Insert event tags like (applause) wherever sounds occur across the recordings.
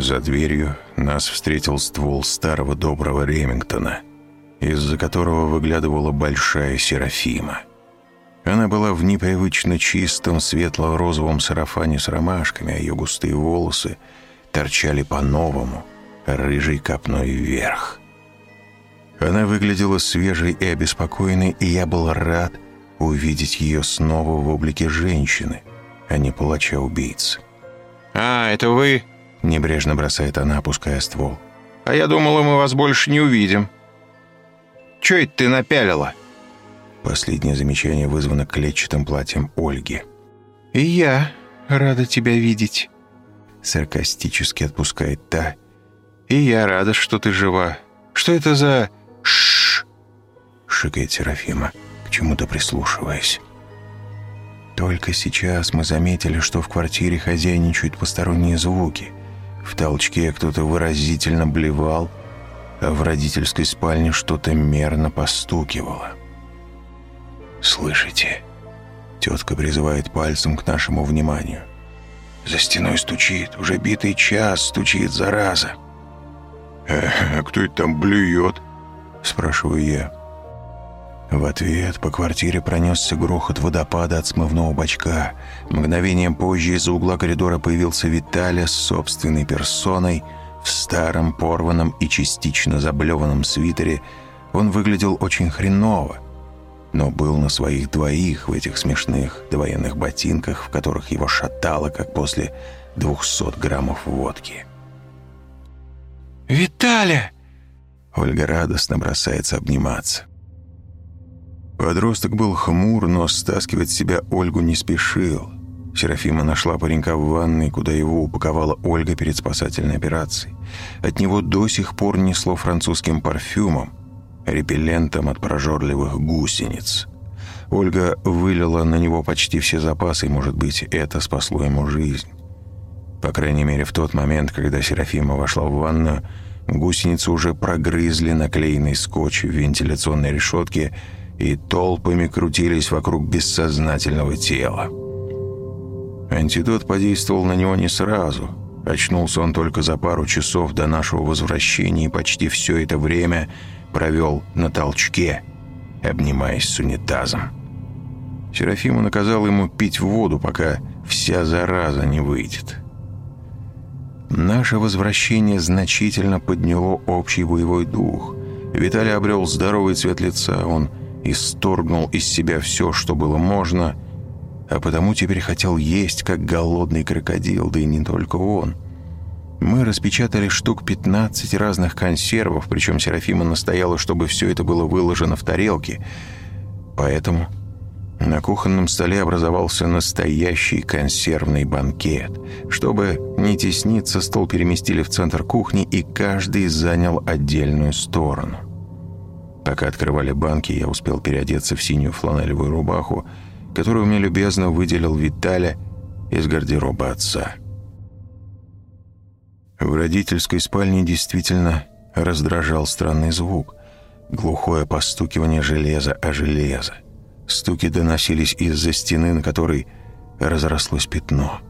За дверью нас встретил ствол старого доброго Ремингтона, из-за которого выглядывала большая Серафима. Она была в непривычно чистом светло-розовом сарафане с ромашками, а ее густые волосы торчали по-новому, рыжей копной вверх. Она выглядела свежей и обеспокоенной, и я был рад увидеть ее снова в облике женщины, а не палача-убийцы. «А, это вы?» — небрежно бросает она, опуская ствол. «А я думала, мы вас больше не увидим. Чё это ты напялила?» Последнее замечание вызвано клетчатым платьем Ольги. «И я рада тебя видеть», — саркастически отпускает та. «И я рада, что ты жива. Что это за... Шш!» — шикает Серафима, к чему-то прислушиваясь. Только сейчас мы заметили, что в квартире хозяйничают посторонние звуки. В толчке кто-то выразительно блевал, а в родительской спальне что-то мерно постукивало. «Слышите?» Тетка призывает пальцем к нашему вниманию. За стеной стучит, уже битый час стучит, зараза. «Э, «А кто это там блюет?» Спрашиваю я. В ответ по квартире пронесся грохот водопада от смывного бачка. Мгновением позже из-за угла коридора появился Виталя с собственной персоной в старом порванном и частично заблеванном свитере. Он выглядел очень хреново но был на своих двоих в этих смешных довоенных ботинках, в которых его шатало, как после двухсот граммов водки. «Виталя!» Ольга радостно бросается обниматься. Подросток был хмур, но стаскивать себя Ольгу не спешил. Серафима нашла паренька в ванной, куда его упаковала Ольга перед спасательной операцией. От него до сих пор несло французским парфюмом, репеллентом от прожорливых гусениц. Ольга вылила на него почти все запасы, и, может быть, это спасло ему жизнь. По крайней мере, в тот момент, когда Серафима вошла в ванну, гусеницы уже прогрызли наклеенный скотч в вентиляционной решетке и толпами крутились вокруг бессознательного тела. Антидот подействовал на него не сразу. Очнулся он только за пару часов до нашего возвращения, и почти все это время – провел на толчке, обнимаясь с унитазом. Серафима наказал ему пить воду, пока вся зараза не выйдет. Наше возвращение значительно подняло общий боевой дух. Виталий обрел здоровый цвет лица, он исторгнул из себя все, что было можно, а потому теперь хотел есть, как голодный крокодил, да и не только он – мы распечатали штук 15 разных консервов, причем Серафима настояла, чтобы все это было выложено в тарелки. Поэтому на кухонном столе образовался настоящий консервный банкет. Чтобы не тесниться, стол переместили в центр кухни, и каждый занял отдельную сторону. Пока открывали банки, я успел переодеться в синюю фланелевую рубаху, которую мне любезно выделил Виталя из гардероба отца. В родительской спальне действительно раздражал странный звук. Глухое постукивание железа о железо. Стуки доносились из-за стены, на которой разрослось пятно.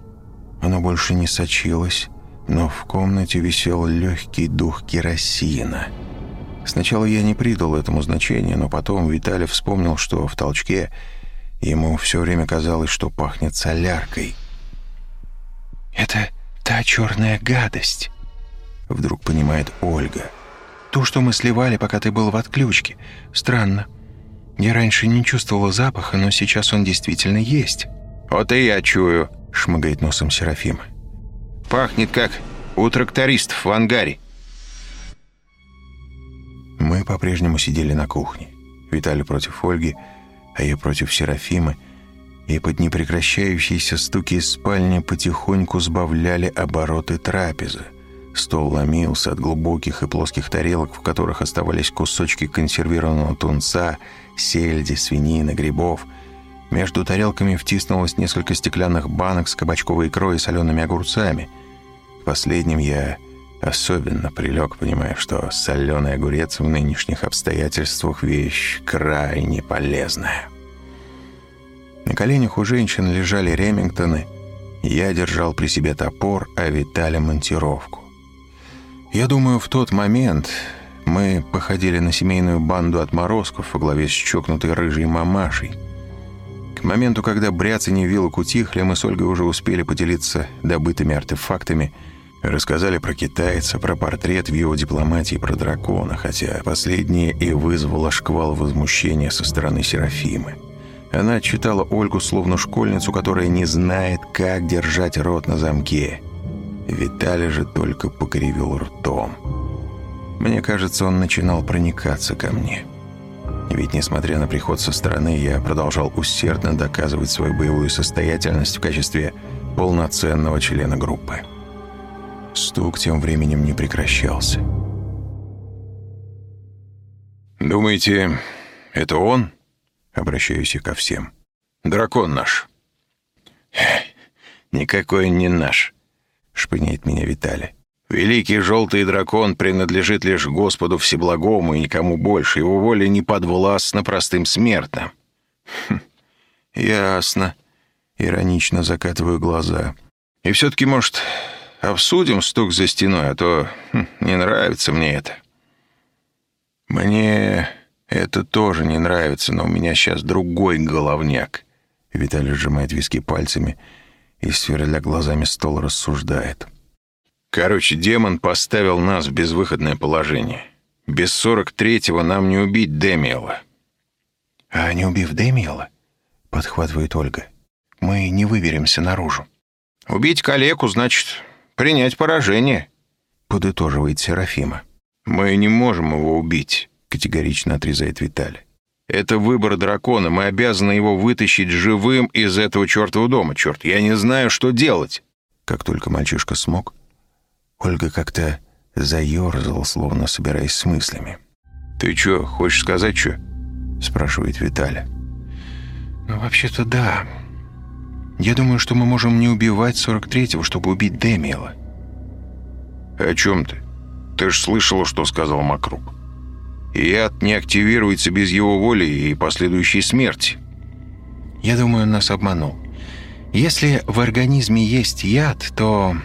Оно больше не сочилось, но в комнате висел легкий дух керосина. Сначала я не придал этому значения, но потом Виталий вспомнил, что в толчке ему все время казалось, что пахнет соляркой. «Это та черная гадость!» Вдруг понимает Ольга. «Ту, что мы сливали, пока ты был в отключке. Странно. Я раньше не чувствовала запаха, но сейчас он действительно есть». «Вот и я чую», — шмыгает носом Серафим. «Пахнет, как у трактористов в ангаре». Мы по-прежнему сидели на кухне. Виталий против Ольги, а я против Серафимы — и под непрекращающиеся стуки из спальни потихоньку сбавляли обороты трапезы. Стол ломился от глубоких и плоских тарелок, в которых оставались кусочки консервированного тунца, сельди, свинины, грибов. Между тарелками втиснулось несколько стеклянных банок с кабачковой икрой и солеными огурцами. Последним я Особенно прилег, понимая, что соленый огурец в нынешних обстоятельствах вещь крайне полезная. На коленях у женщин лежали ремингтоны, я держал при себе топор, а Виталя — монтировку. Я думаю, в тот момент мы походили на семейную банду отморозков во главе с чокнутой рыжей мамашей. К моменту, когда бряцание вилок утихли, мы с Ольгой уже успели поделиться добытыми артефактами — Рассказали про китайца, про портрет в его дипломатии, про дракона, хотя последнее и вызвало шквал возмущения со стороны Серафимы. Она читала Ольгу словно школьницу, которая не знает, как держать рот на замке. Виталий же только покривил ртом. Мне кажется, он начинал проникаться ко мне. Ведь, несмотря на приход со стороны, я продолжал усердно доказывать свою боевую состоятельность в качестве полноценного члена группы. Стук тем временем не прекращался. «Думаете, это он?» Обращаюсь я ко всем. «Дракон наш». «Никакой не наш», — шпыняет меня Виталий. «Великий желтый дракон принадлежит лишь Господу Всеблагому и никому больше. Его воля не подвластна простым смертным». Хм, «Ясно». Иронично закатываю глаза. «И все-таки, может, обсудим стук за стеной, а то хм, не нравится мне это». «Мне это тоже не нравится, но у меня сейчас другой головняк». Виталий сжимает виски пальцами и, сверля глазами стол, рассуждает. «Короче, демон поставил нас в безвыходное положение. Без сорок третьего нам не убить Демиэла». «А не убив Демиэла?» — подхватывает Ольга. «Мы не выберемся наружу». «Убить калеку, значит, принять поражение», — подытоживает Серафима. «Мы не можем его убить», — категорично отрезает Виталий. «Это выбор дракона. Мы обязаны его вытащить живым из этого чертова дома. Черт, я не знаю, что делать». Как только мальчишка смог, Ольга как-то заерзала, словно собираясь с мыслями. «Ты что, хочешь сказать что?» — спрашивает Виталий. «Ну, вообще-то да. Я думаю, что мы можем не убивать 43-го, чтобы убить Демиэла. О чем ты? Ты ж слышала, что сказал Макрук. Яд не активируется без его воли и последующей смерти. Я думаю, он нас обманул. Если в организме есть яд, то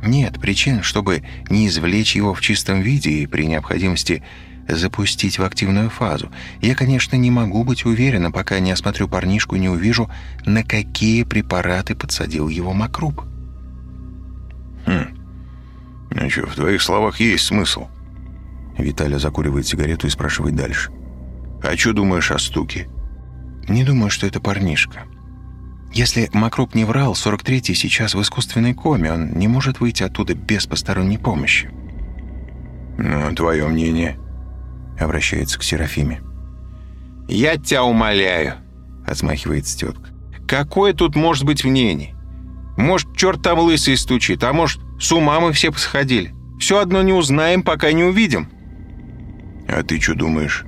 нет причин, чтобы не извлечь его в чистом виде и при необходимости запустить в активную фазу. Я, конечно, не могу быть уверена, пока не осмотрю парнишку и не увижу, на какие препараты подсадил его Макруб. Хм. Ну что, в твоих словах есть смысл. Виталя закуривает сигарету и спрашивает дальше. А что думаешь о стуке? Не думаю, что это парнишка. Если Макроб не врал, 43-й сейчас в искусственной коме, он не может выйти оттуда без посторонней помощи. Ну, твое мнение? Обращается к Серафиме. «Я тебя умоляю», — отмахивается тетка. «Какое тут может быть мнение? Может, черт там лысый стучит, а может, с ума мы все посходили. Все одно не узнаем, пока не увидим». «А ты что думаешь?»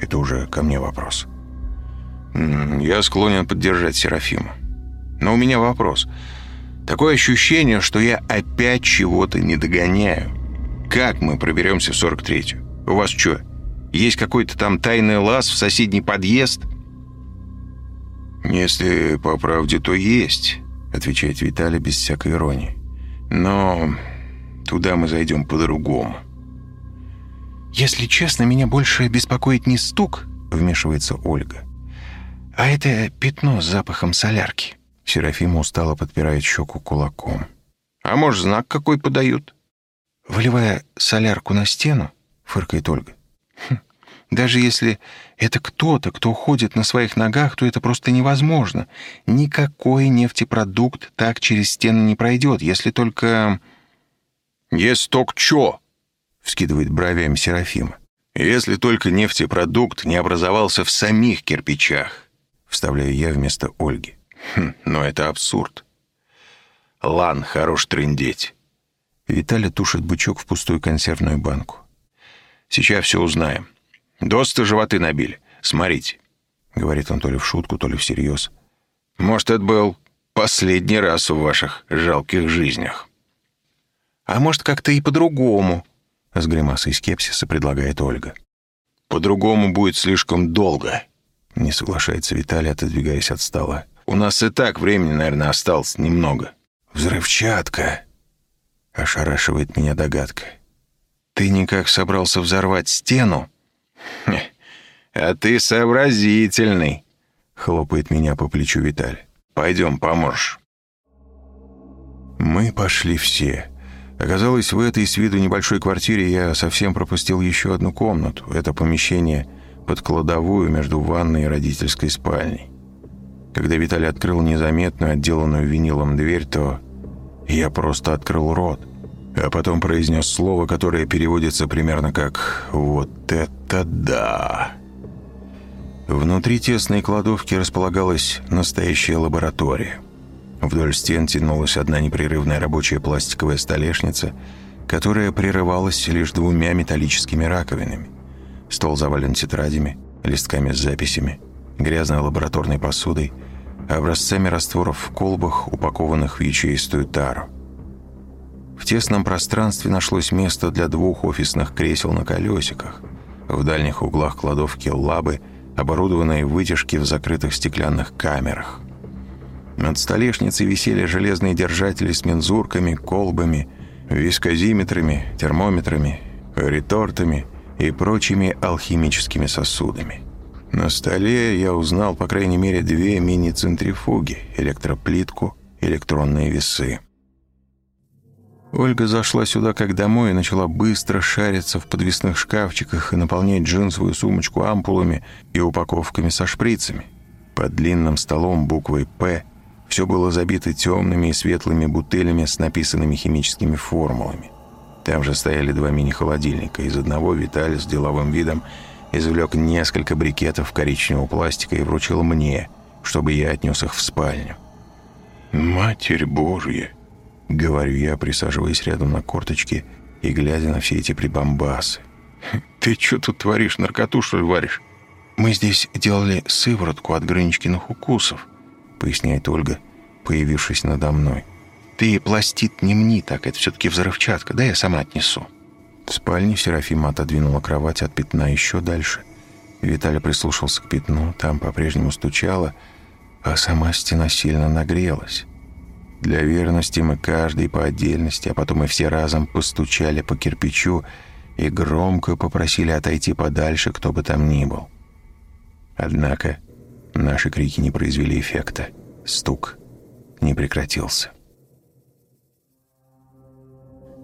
Это уже ко мне вопрос. «Я склонен поддержать Серафиму. Но у меня вопрос. Такое ощущение, что я опять чего-то не догоняю. Как мы проберемся в 43-ю? У вас что, есть какой-то там тайный лаз в соседний подъезд?» «Если по правде, то есть», — отвечает Виталий без всякой иронии. «Но туда мы зайдем по-другому». «Если честно, меня больше беспокоит не стук», — вмешивается Ольга, «а это пятно с запахом солярки». Серафима устало подпирает щеку кулаком. «А может, знак какой подают?» Выливая солярку на стену, фыркает Ольга. (laughs) Даже если это кто-то, кто ходит на своих ногах, то это просто невозможно. Никакой нефтепродукт так через стены не пройдет, если только... «Есть только чё?» — вскидывает бровями Серафима. «Если только нефтепродукт не образовался в самих кирпичах», — вставляю я вместо Ольги. (laughs) Хм, но это абсурд. Лан, хорош трындеть. Виталий тушит бычок в пустую консервную банку. Сейчас все узнаем. Доста животы набили. Смотрите. Говорит он то ли в шутку, то ли всерьез. Может, это был последний раз в ваших жалких жизнях. А может, как-то и по-другому?» С гримасой скепсиса предлагает Ольга. «По-другому будет слишком долго», — не соглашается Виталий, отодвигаясь от стола. «У нас и так времени, наверное, осталось немного». «Взрывчатка!» — ошарашивает меня догадка. «Ты никак собрался взорвать стену?» «А ты сообразительный», — хлопает меня по плечу Виталий. «Пойдем, поможешь». Мы пошли все. Оказалось, в этой с виду небольшой квартире я совсем пропустил еще одну комнату. Это помещение под кладовую между ванной и родительской спальней. Когда Виталий открыл незаметную, отделанную винилом дверь, то я просто открыл рот, а потом произнес слово, которое переводится примерно как «Вот это да!». Внутри тесной кладовки располагалась настоящая лаборатория – Вдоль стен тянулась одна непрерывная рабочая пластиковая столешница, которая прерывалась лишь двумя металлическими раковинами. Стол завален тетрадями, листками с записями, грязной лабораторной посудой, образцами растворов в колбах, упакованных в ячеистую тару. В тесном пространстве нашлось место для двух офисных кресел на колесиках. В дальних углах кладовки лабы, оборудованные вытяжки в закрытых стеклянных камерах – над столешницей висели железные держатели с мензурками, колбами, вискозиметрами, термометрами, ретортами и прочими алхимическими сосудами. На столе я узнал, по крайней мере, две мини-центрифуги, электроплитку, электронные весы. Ольга зашла сюда как домой и начала быстро шариться в подвесных шкафчиках и наполнять джинсовую сумочку ампулами и упаковками со шприцами. Под длинным столом буквой «П» Все было забито темными и светлыми бутылями с написанными химическими формулами. Там же стояли два мини-холодильника. Из одного Виталий с деловым видом извлек несколько брикетов коричневого пластика и вручил мне, чтобы я отнес их в спальню. «Матерь Божья!» — говорю я, присаживаясь рядом на корточке и глядя на все эти прибамбасы. (laughs) «Ты что тут творишь? Наркоту, что ли, варишь?» «Мы здесь делали сыворотку от Грыничкиных укусов», поясняет Ольга, появившись надо мной. «Ты пластит не мни так, это все-таки взрывчатка, да я сама отнесу». В спальне Серафима отодвинула кровать от пятна еще дальше. Виталий прислушался к пятну, там по-прежнему стучало, а сама стена сильно нагрелась. Для верности мы каждый по отдельности, а потом и все разом постучали по кирпичу и громко попросили отойти подальше, кто бы там ни был. Однако Наши крики не произвели эффекта. Стук не прекратился.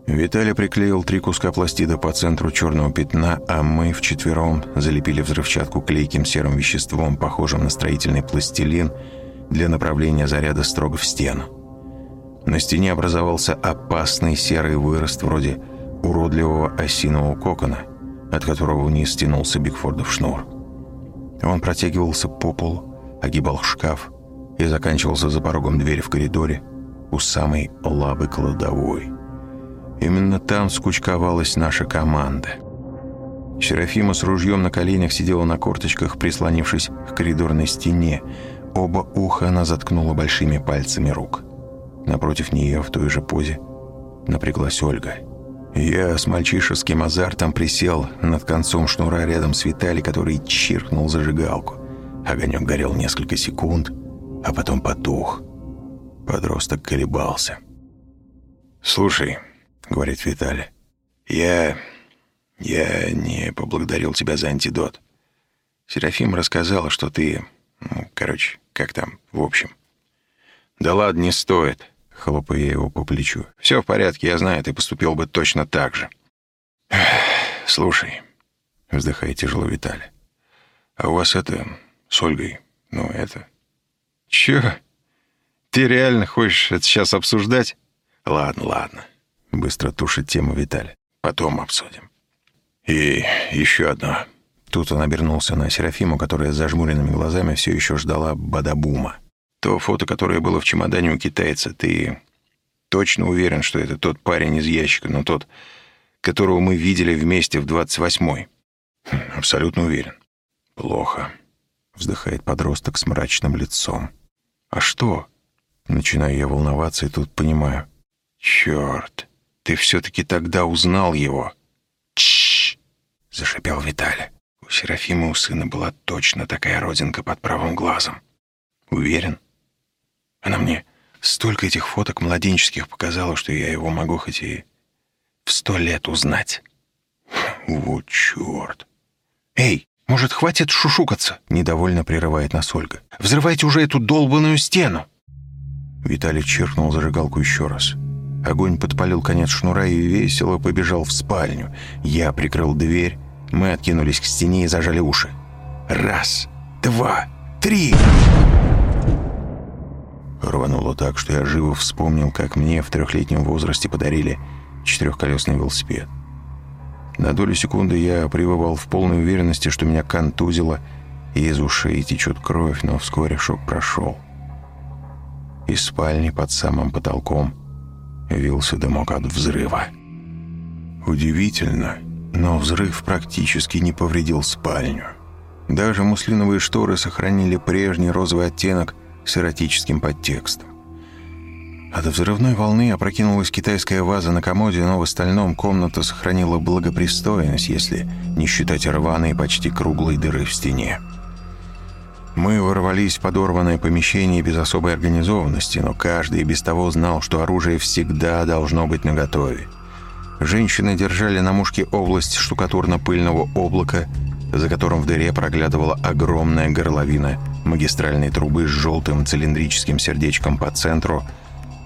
Виталий приклеил три куска пластида по центру черного пятна, а мы вчетвером залепили взрывчатку клейким серым веществом, похожим на строительный пластилин, для направления заряда строго в стену. На стене образовался опасный серый вырост вроде уродливого осинового кокона, от которого вниз стянулся Бигфордов шнур. Он протягивался по полу, огибал шкаф и заканчивался за порогом двери в коридоре у самой лабы кладовой. Именно там скучковалась наша команда. Серафима с ружьем на коленях сидела на корточках, прислонившись к коридорной стене. Оба уха она заткнула большими пальцами рук. Напротив нее в той же позе напряглась Ольга – я с мальчишеским азартом присел над концом шнура рядом с Виталий, который чиркнул зажигалку. Огонек горел несколько секунд, а потом потух. Подросток колебался. «Слушай», — говорит Виталий, — «я... я не поблагодарил тебя за антидот. Серафим рассказала, что ты... Ну, короче, как там, в общем». «Да ладно, не стоит хлопая его по плечу. «Все в порядке, я знаю, ты поступил бы точно так же». «Слушай», — вздыхает тяжело Виталий, «а у вас это с Ольгой, ну это...» «Чё? Ты реально хочешь это сейчас обсуждать?» «Ладно, ладно», — быстро тушит тему Виталий. «Потом обсудим». «И еще одно». Тут он обернулся на Серафиму, которая с зажмуренными глазами все еще ждала Бадабума. То фото, которое было в чемодане у китайца, ты точно уверен, что это тот парень из ящика, но тот, которого мы видели вместе в 28-й? Хм, абсолютно уверен. Плохо. Вздыхает подросток с мрачным лицом. А что? Начинаю я волноваться и тут понимаю. Черт. Ты все-таки тогда узнал его. Чш! зашипел Виталий. У Серафима у сына была точно такая родинка под правым глазом. Уверен? Она мне столько этих фоток младенческих показала, что я его могу хоть и в сто лет узнать. Вот черт. Эй, может, хватит шушукаться? Недовольно прерывает нас Ольга. Взрывайте уже эту долбанную стену. Виталий чиркнул зажигалку еще раз. Огонь подпалил конец шнура и весело побежал в спальню. Я прикрыл дверь, мы откинулись к стене и зажали уши. Раз, два, три. Рвануло так, что я живо вспомнил, как мне в трехлетнем возрасте подарили четырехколесный велосипед. На долю секунды я пребывал в полной уверенности, что меня контузило, и из ушей течет кровь, но вскоре шок прошел. Из спальни под самым потолком вился дымок от взрыва. Удивительно, но взрыв практически не повредил спальню. Даже муслиновые шторы сохранили прежний розовый оттенок с эротическим подтекстом. От взрывной волны опрокинулась китайская ваза на комоде, но в остальном комната сохранила благопристойность, если не считать рваной почти круглой дыры в стене. Мы ворвались в подорванное помещение без особой организованности, но каждый без того знал, что оружие всегда должно быть наготове. Женщины держали на мушке область штукатурно-пыльного облака, за которым в дыре проглядывала огромная горловина магистральной трубы с желтым цилиндрическим сердечком по центру,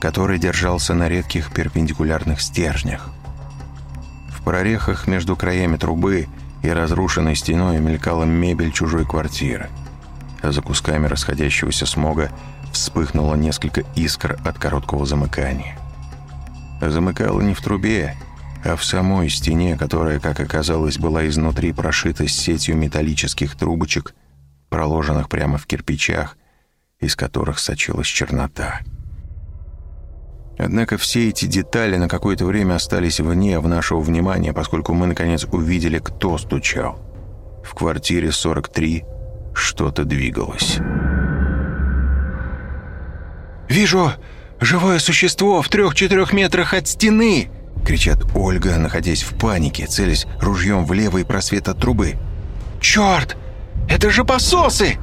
который держался на редких перпендикулярных стержнях. В прорехах между краями трубы и разрушенной стеной мелькала мебель чужой квартиры – за кусками расходящегося смога вспыхнуло несколько искр от короткого замыкания. Замыкало не в трубе, а в самой стене, которая, как оказалось, была изнутри прошита сетью металлических трубочек, проложенных прямо в кирпичах, из которых сочилась чернота. Однако все эти детали на какое-то время остались вне в нашего внимания, поскольку мы, наконец, увидели, кто стучал. В квартире 43 что-то двигалось. «Вижу живое существо в трех-четырех метрах от стены!» Кричат Ольга, находясь в панике, целясь ружьем в левый просвет от трубы. «Черт! Это же пососы!»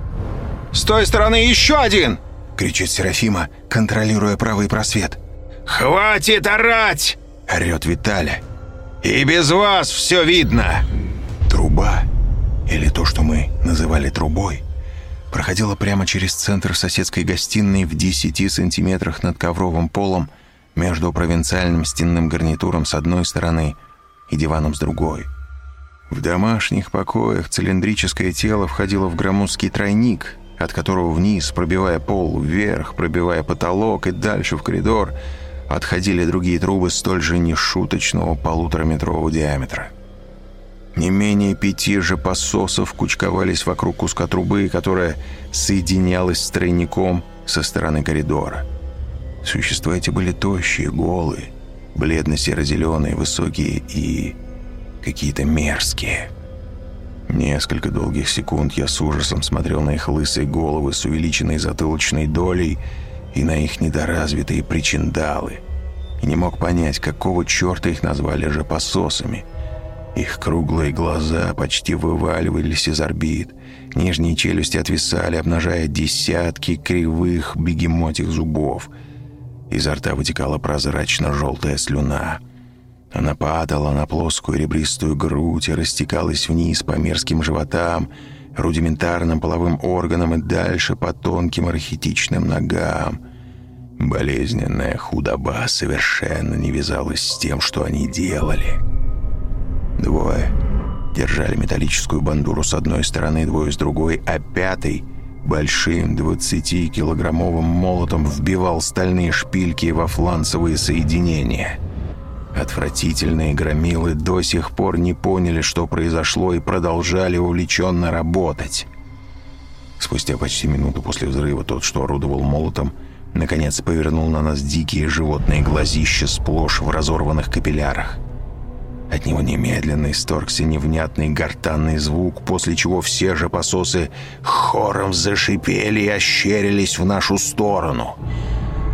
«С той стороны еще один!» Кричит Серафима, контролируя правый просвет. «Хватит орать!» Орет Виталя. «И без вас все видно!» Труба или то, что мы называли трубой, проходила прямо через центр соседской гостиной в 10 сантиметрах над ковровым полом между провинциальным стенным гарнитуром с одной стороны и диваном с другой. В домашних покоях цилиндрическое тело входило в громоздкий тройник, от которого вниз, пробивая пол, вверх, пробивая потолок и дальше в коридор, отходили другие трубы столь же нешуточного полутораметрового диаметра. Не менее пяти же пососов кучковались вокруг куска трубы, которая соединялась с тройником со стороны коридора. Существа эти были тощие, голые, бледно-серо-зеленые, высокие и какие-то мерзкие. Несколько долгих секунд я с ужасом смотрел на их лысые головы с увеличенной затылочной долей и на их недоразвитые причиндалы, и не мог понять, какого черта их назвали же пососами – их круглые глаза почти вываливались из орбит. Нижние челюсти отвисали, обнажая десятки кривых бегемотих зубов. Изо рта вытекала прозрачно-желтая слюна. Она падала на плоскую ребристую грудь и растекалась вниз по мерзким животам, рудиментарным половым органам и дальше по тонким архетичным ногам. Болезненная худоба совершенно не вязалась с тем, что они делали. Двое держали металлическую бандуру с одной стороны, двое с другой, а пятый большим 20-килограммовым молотом вбивал стальные шпильки во фланцевые соединения. Отвратительные громилы до сих пор не поняли, что произошло, и продолжали увлеченно работать. Спустя почти минуту после взрыва тот, что орудовал молотом, наконец повернул на нас дикие животные глазища сплошь в разорванных капиллярах. От него немедленно исторгся невнятный гортанный звук, после чего все же пососы хором зашипели и ощерились в нашу сторону.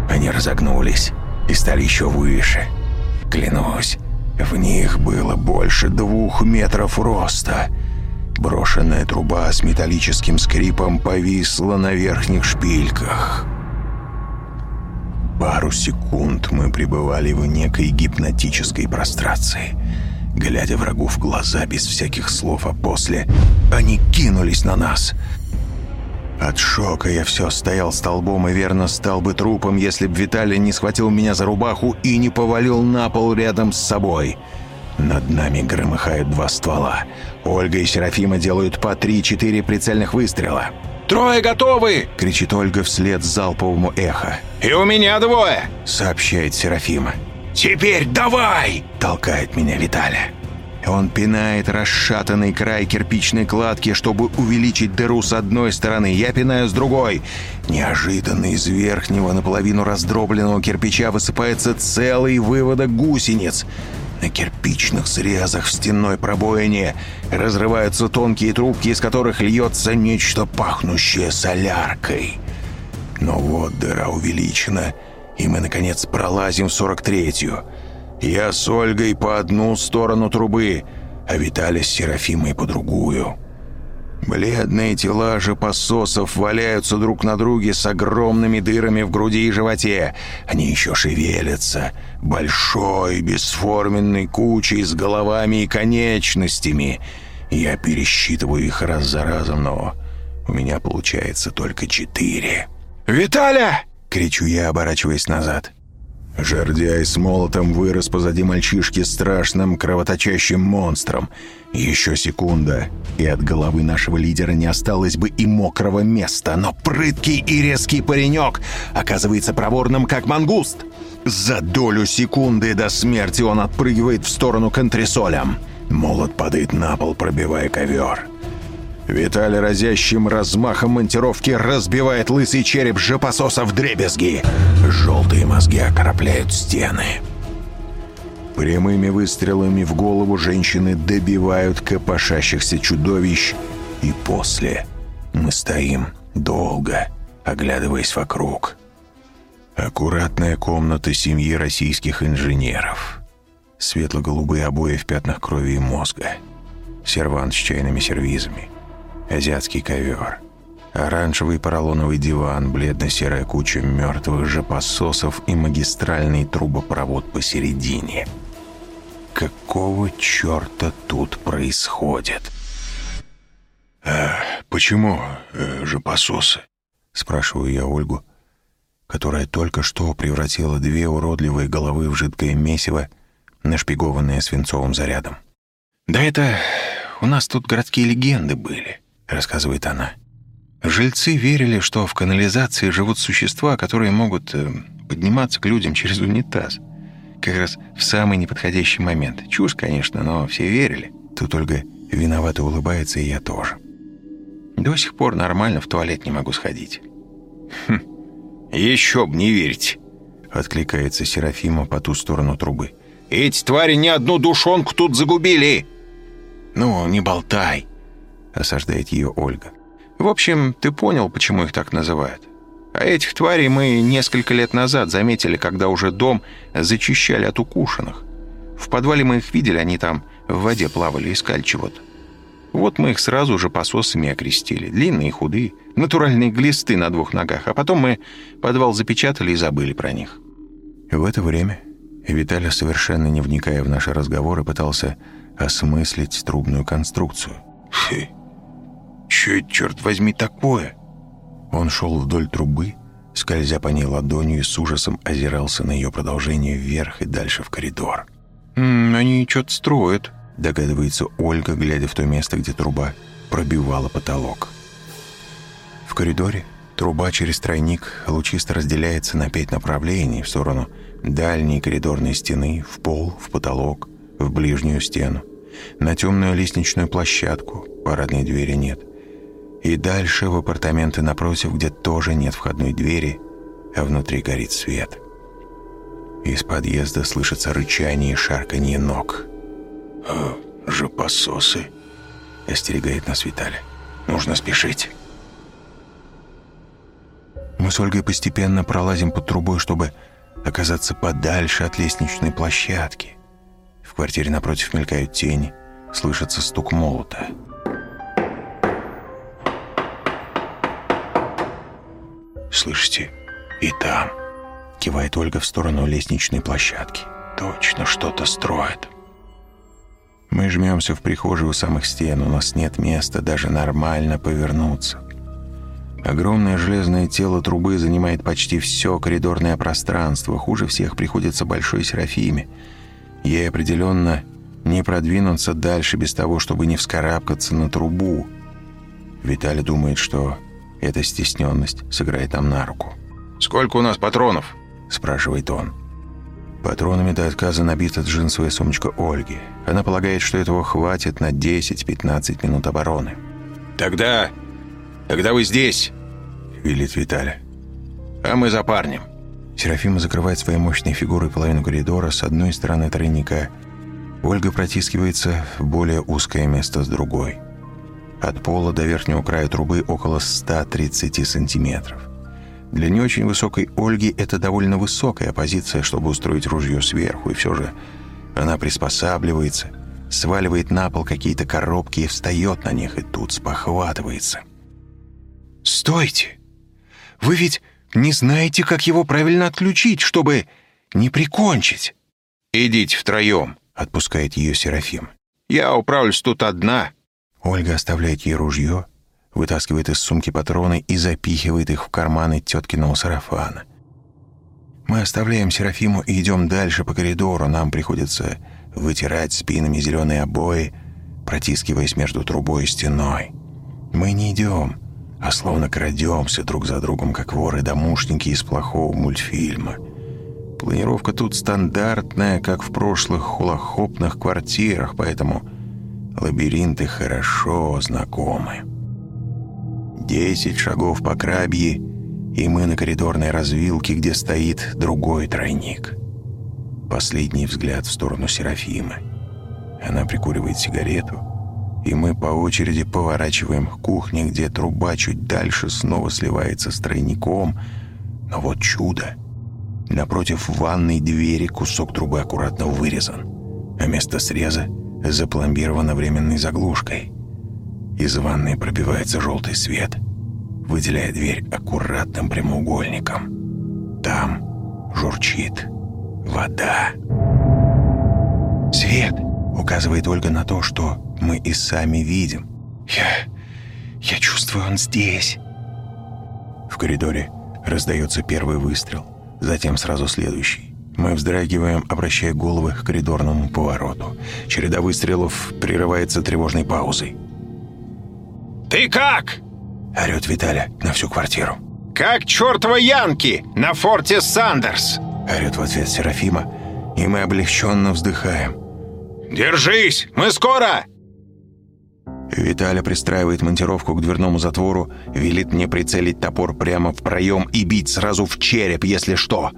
Они разогнулись и стали еще выше. Клянусь, в них было больше двух метров роста. Брошенная труба с металлическим скрипом повисла на верхних шпильках. Пару секунд мы пребывали в некой гипнотической прострации. Глядя врагу в глаза без всяких слов, а после они кинулись на нас. От шока я все стоял столбом и верно стал бы трупом, если б Виталий не схватил меня за рубаху и не повалил на пол рядом с собой. Над нами громыхают два ствола. Ольга и Серафима делают по три-четыре прицельных выстрела. «Трое готовы!» — кричит Ольга вслед залповому эхо. «И у меня двое!» — сообщает Серафима. «Теперь давай!» — толкает меня Виталя. Он пинает расшатанный край кирпичной кладки, чтобы увеличить дыру с одной стороны. Я пинаю с другой. Неожиданно из верхнего наполовину раздробленного кирпича высыпается целый выводок гусениц. На кирпичных срезах в стенной пробоине разрываются тонкие трубки, из которых льется нечто пахнущее соляркой. Но вот дыра увеличена, и мы, наконец, пролазим в 43-ю. Я с Ольгой по одну сторону трубы, а Виталий с Серафимой по другую. Бледные тела же пососов валяются друг на друге с огромными дырами в груди и животе. Они еще шевелятся. Большой, бесформенной кучей с головами и конечностями. Я пересчитываю их раз за разом, но у меня получается только четыре. «Виталя!» — кричу я, оборачиваясь назад. Жердяй с молотом вырос позади мальчишки страшным кровоточащим монстром. Еще секунда, и от головы нашего лидера не осталось бы и мокрого места, но прыткий и резкий паренек оказывается проворным, как мангуст. За долю секунды до смерти он отпрыгивает в сторону к антресолям. Молот падает на пол, пробивая ковер. Виталий разящим размахом монтировки разбивает лысый череп жопососа в дребезги. Желтые мозги окропляют стены. Прямыми выстрелами в голову женщины добивают копошащихся чудовищ. И после мы стоим долго, оглядываясь вокруг. Аккуратная комната семьи российских инженеров. Светло-голубые обои в пятнах крови и мозга. Сервант с чайными сервизами азиатский ковер, оранжевый поролоновый диван, бледно-серая куча мертвых жопососов и магистральный трубопровод посередине. Какого черта тут происходит? «А почему э, жопососы?» — спрашиваю я Ольгу, которая только что превратила две уродливые головы в жидкое месиво, нашпигованное свинцовым зарядом. «Да это у нас тут городские легенды были рассказывает она. Жильцы верили, что в канализации живут существа, которые могут э, подниматься к людям через унитаз. Как раз в самый неподходящий момент. Чушь, конечно, но все верили. Тут Ольга виновато улыбается, и я тоже. До сих пор нормально в туалет не могу сходить. Хм, еще б не верить, откликается Серафима по ту сторону трубы. Эти твари ни одну душонку тут загубили. Ну, не болтай, — осаждает ее Ольга. «В общем, ты понял, почему их так называют. А этих тварей мы несколько лет назад заметили, когда уже дом зачищали от укушенных. В подвале мы их видели, они там в воде плавали, искали чего-то. Вот мы их сразу же пососами окрестили. Длинные и худые, натуральные глисты на двух ногах. А потом мы подвал запечатали и забыли про них». В это время Виталий, совершенно не вникая в наши разговоры, пытался осмыслить трубную конструкцию. «Фу, что черт возьми, такое?» Он шел вдоль трубы, скользя по ней ладонью и с ужасом озирался на ее продолжение вверх и дальше в коридор. «М -м, «Они что-то строят», — догадывается Ольга, глядя в то место, где труба пробивала потолок. В коридоре труба через тройник лучисто разделяется на пять направлений в сторону дальней коридорной стены, в пол, в потолок, в ближнюю стену, на темную лестничную площадку, парадной двери нет — и дальше в апартаменты напротив, где тоже нет входной двери, а внутри горит свет. Из подъезда слышится рычание и шарканье ног. «О, жопососы!» — остерегает нас Виталий. «Нужно спешить!» Мы с Ольгой постепенно пролазим под трубой, чтобы оказаться подальше от лестничной площадки. В квартире напротив мелькают тени, слышится стук молота. «Слышите? И там!» — кивает Ольга в сторону лестничной площадки. «Точно что-то строят!» Мы жмемся в прихожей у самых стен, у нас нет места даже нормально повернуться. Огромное железное тело трубы занимает почти все коридорное пространство. Хуже всех приходится Большой Серафиме. Ей определенно не продвинуться дальше без того, чтобы не вскарабкаться на трубу. Виталий думает, что эта стесненность сыграет нам на руку. «Сколько у нас патронов?» – спрашивает он. Патронами до отказа набита джинсовая сумочка Ольги. Она полагает, что этого хватит на 10-15 минут обороны. «Тогда «Тогда вы здесь!» — велит Виталя. «А мы за парнем!» Серафима закрывает своей мощной фигурой половину коридора с одной стороны тройника. Ольга протискивается в более узкое место с другой. От пола до верхнего края трубы около 130 сантиметров. Для не очень высокой Ольги это довольно высокая позиция, чтобы устроить ружье сверху, и все же она приспосабливается, сваливает на пол какие-то коробки и встает на них, и тут спохватывается – «Стойте! Вы ведь не знаете, как его правильно отключить, чтобы не прикончить?» «Идите втроем», — отпускает ее Серафим. «Я управлюсь тут одна». Ольга оставляет ей ружье, вытаскивает из сумки патроны и запихивает их в карманы теткиного сарафана. Мы оставляем Серафиму и идем дальше по коридору. Нам приходится вытирать спинами зеленые обои, протискиваясь между трубой и стеной. Мы не идем, а словно крадемся друг за другом, как воры-домушники из плохого мультфильма. Планировка тут стандартная, как в прошлых хулахопных квартирах, поэтому лабиринты хорошо знакомы. Десять шагов по крабье, и мы на коридорной развилке, где стоит другой тройник. Последний взгляд в сторону Серафимы. Она прикуривает сигарету — и мы по очереди поворачиваем к кухне, где труба чуть дальше снова сливается с тройником. Но вот чудо! Напротив ванной двери кусок трубы аккуратно вырезан, а место среза запломбировано временной заглушкой. Из ванной пробивается желтый свет, выделяя дверь аккуратным прямоугольником. Там журчит вода. «Свет!» — указывает Ольга на то, что мы и сами видим. Я... я чувствую, он здесь. В коридоре раздается первый выстрел, затем сразу следующий. Мы вздрагиваем, обращая головы к коридорному повороту. Череда выстрелов прерывается тревожной паузой. «Ты как?» — орёт Виталя на всю квартиру. «Как чертова Янки на форте Сандерс!» — орёт в ответ Серафима, и мы облегченно вздыхаем. «Держись! Мы скоро!» Виталя пристраивает монтировку к дверному затвору, велит мне прицелить топор прямо в проем и бить сразу в череп, если что.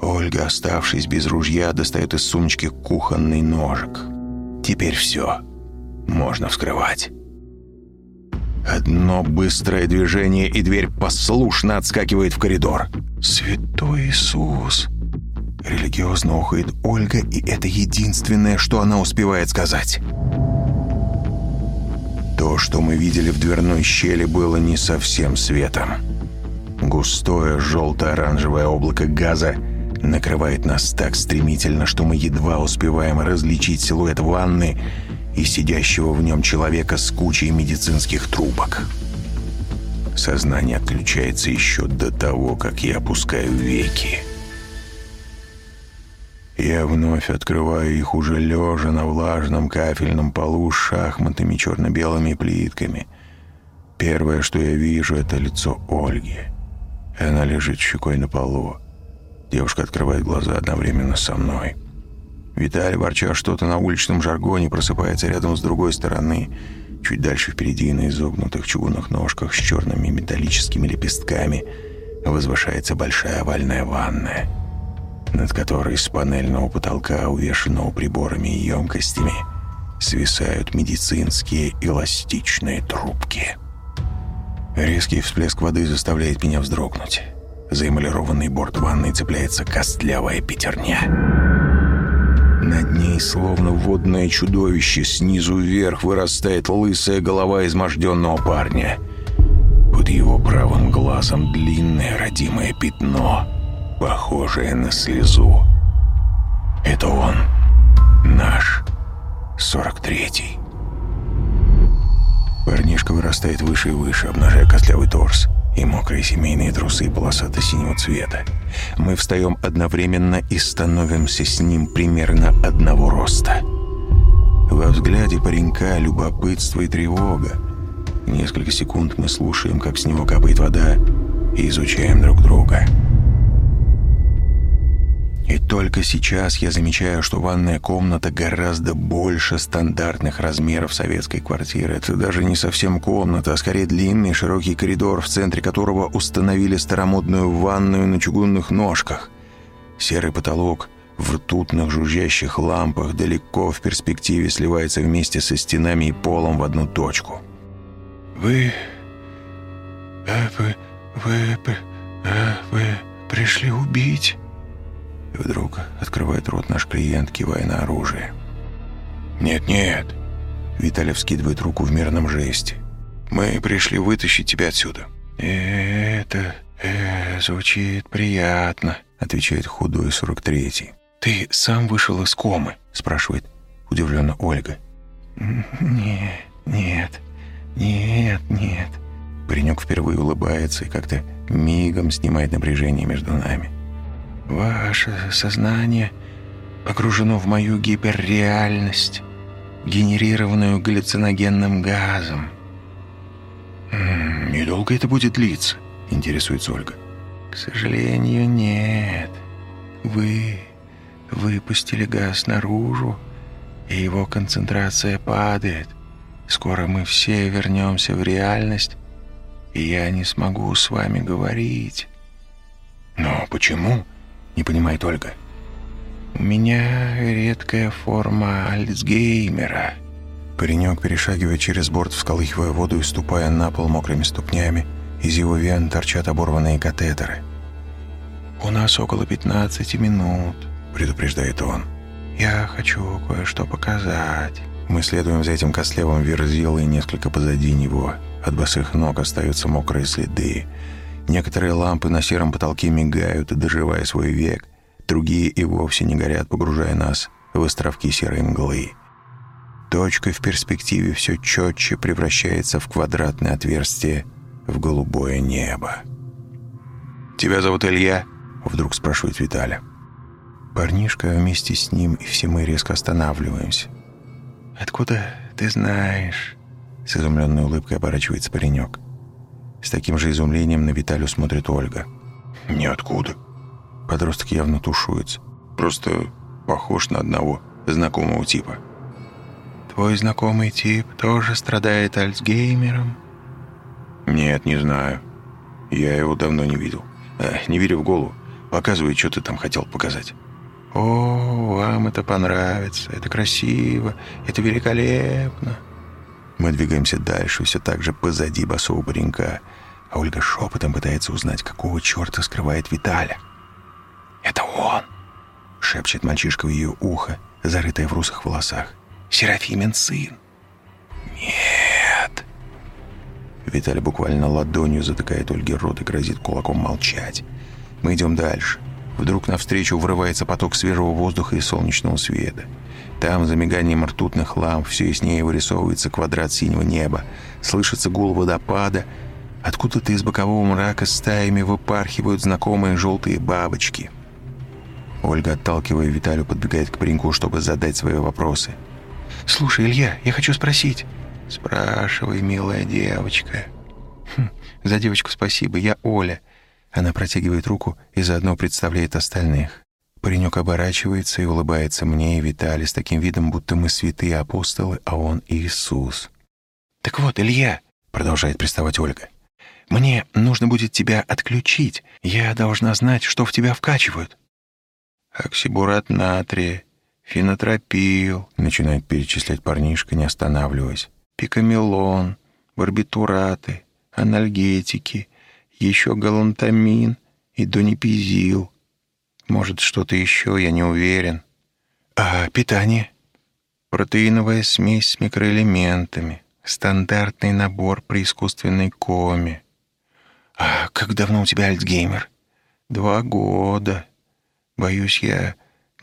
Ольга, оставшись без ружья, достает из сумочки кухонный ножик. Теперь все. Можно вскрывать. Одно быстрое движение, и дверь послушно отскакивает в коридор. «Святой Иисус!» Религиозно охает Ольга, и это единственное, что она успевает сказать. То, что мы видели в дверной щели, было не совсем светом. Густое желто-оранжевое облако газа накрывает нас так стремительно, что мы едва успеваем различить силуэт ванны и сидящего в нем человека с кучей медицинских трубок. Сознание отключается еще до того, как я опускаю веки. Я вновь открываю их уже лежа на влажном кафельном полу с шахматными черно-белыми плитками. Первое, что я вижу, это лицо Ольги. Она лежит щекой на полу. Девушка открывает глаза одновременно со мной. Виталий, ворча что-то на уличном жаргоне, просыпается рядом с другой стороны, чуть дальше впереди на изогнутых чугунных ножках с черными металлическими лепестками возвышается большая овальная ванная над которой с панельного потолка, увешанного приборами и емкостями, свисают медицинские эластичные трубки. Резкий всплеск воды заставляет меня вздрогнуть. За эмалированный борт ванной цепляется костлявая пятерня. Над ней, словно водное чудовище, снизу вверх вырастает лысая голова изможденного парня. Под его правым глазом длинное родимое пятно, похожее на слезу. Это он, наш, 43-й. Парнишка вырастает выше и выше, обнажая костлявый торс и мокрые семейные трусы полосато-синего цвета. Мы встаем одновременно и становимся с ним примерно одного роста. Во взгляде паренька любопытство и тревога. Несколько секунд мы слушаем, как с него капает вода, и изучаем друг друга. И только сейчас я замечаю, что ванная комната гораздо больше стандартных размеров советской квартиры. Это даже не совсем комната, а скорее длинный широкий коридор, в центре которого установили старомодную ванную на чугунных ножках. Серый потолок в ртутных жужжащих лампах далеко в перспективе сливается вместе со стенами и полом в одну точку. «Вы... Э, вы... вы... Э, вы пришли убить?» Вдруг открывает рот наш клиент, кивая на оружие. «Нет-нет!» Виталий вскидывает руку в мирном жесте. «Мы пришли вытащить тебя отсюда». «Это... Э, звучит приятно», — отвечает худой 43-й. «Ты сам вышел из комы?» — спрашивает удивленно Ольга. «Нет, нет, нет, нет». Паренек впервые улыбается и как-то мигом снимает напряжение между нами. Ваше сознание погружено в мою гиперреальность, генерированную галлюциногенным газом. «Недолго это будет длиться?» — интересуется Ольга. «К сожалению, нет. Вы выпустили газ наружу, и его концентрация падает. Скоро мы все вернемся в реальность, и я не смогу с вами говорить». «Но почему?» Не понимает Ольга. «У меня редкая форма Альцгеймера». Паренек перешагивает через борт, всколыхивая воду и ступая на пол мокрыми ступнями. Из его вен торчат оборванные катетеры. «У нас около 15 минут», — предупреждает он. «Я хочу кое-что показать». Мы следуем за этим костлевым верзилой несколько позади него. От босых ног остаются мокрые следы. Некоторые лампы на сером потолке мигают, доживая свой век. Другие и вовсе не горят, погружая нас в островки серой мглы. Точка в перспективе все четче превращается в квадратное отверстие в голубое небо. «Тебя зовут Илья?» — вдруг спрашивает Виталя. Парнишка вместе с ним, и все мы резко останавливаемся. «Откуда ты знаешь?» — с изумленной улыбкой оборачивается паренек. С таким же изумлением на Виталю смотрит Ольга. «Ниоткуда». Подросток явно тушуется. Просто похож на одного знакомого типа. «Твой знакомый тип тоже страдает Альцгеймером?» «Нет, не знаю. Я его давно не видел. А, не верю в голову. Показывай, что ты там хотел показать». «О, вам это понравится. Это красиво. Это великолепно». Мы двигаемся дальше, все так же позади босого паренька – а Ольга шепотом пытается узнать, какого черта скрывает Виталя. «Это он!» — шепчет мальчишка в ее ухо, зарытое в русых волосах. «Серафимин сын!» «Нет!» Виталий буквально ладонью затыкает Ольге рот и грозит кулаком молчать. Мы идем дальше. Вдруг навстречу врывается поток свежего воздуха и солнечного света. Там, за миганием ртутных ламп, все яснее вырисовывается квадрат синего неба. Слышится гул водопада — Откуда-то из бокового мрака стаями выпархивают знакомые желтые бабочки. Ольга, отталкивая Виталю, подбегает к пареньку, чтобы задать свои вопросы. «Слушай, Илья, я хочу спросить». «Спрашивай, милая девочка». Хм, «За девочку спасибо, я Оля». Она протягивает руку и заодно представляет остальных. Паренек оборачивается и улыбается мне и Виталий с таким видом, будто мы святые апостолы, а он Иисус. «Так вот, Илья», — продолжает приставать Ольга, мне нужно будет тебя отключить. Я должна знать, что в тебя вкачивают». «Оксибурат натрия, фенотропил», — начинает перечислять парнишка, не останавливаясь. «Пикамелон, барбитураты, анальгетики, еще галантамин И донепизил. Может, что-то еще, я не уверен. А питание? Протеиновая смесь с микроэлементами. Стандартный набор при искусственной коме. А как давно у тебя Альцгеймер? Два года. Боюсь, я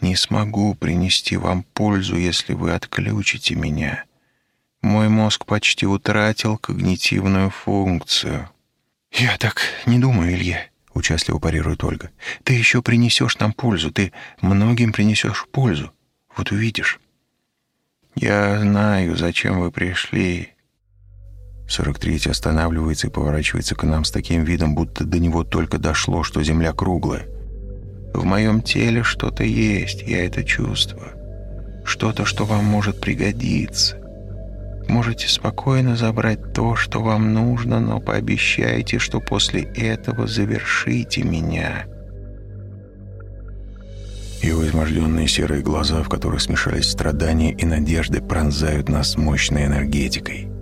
не смогу принести вам пользу, если вы отключите меня. Мой мозг почти утратил когнитивную функцию. Я так не думаю, Илья. — участливо парирует Ольга. «Ты еще принесешь нам пользу. Ты многим принесешь пользу. Вот увидишь». «Я знаю, зачем вы пришли». 43-й останавливается и поворачивается к нам с таким видом, будто до него только дошло, что земля круглая. «В моем теле что-то есть, я это чувствую. Что-то, что вам может пригодиться. Можете спокойно забрать то, что вам нужно, но пообещайте, что после этого завершите меня». Его изможденные серые глаза, в которых смешались страдания и надежды, пронзают нас мощной энергетикой.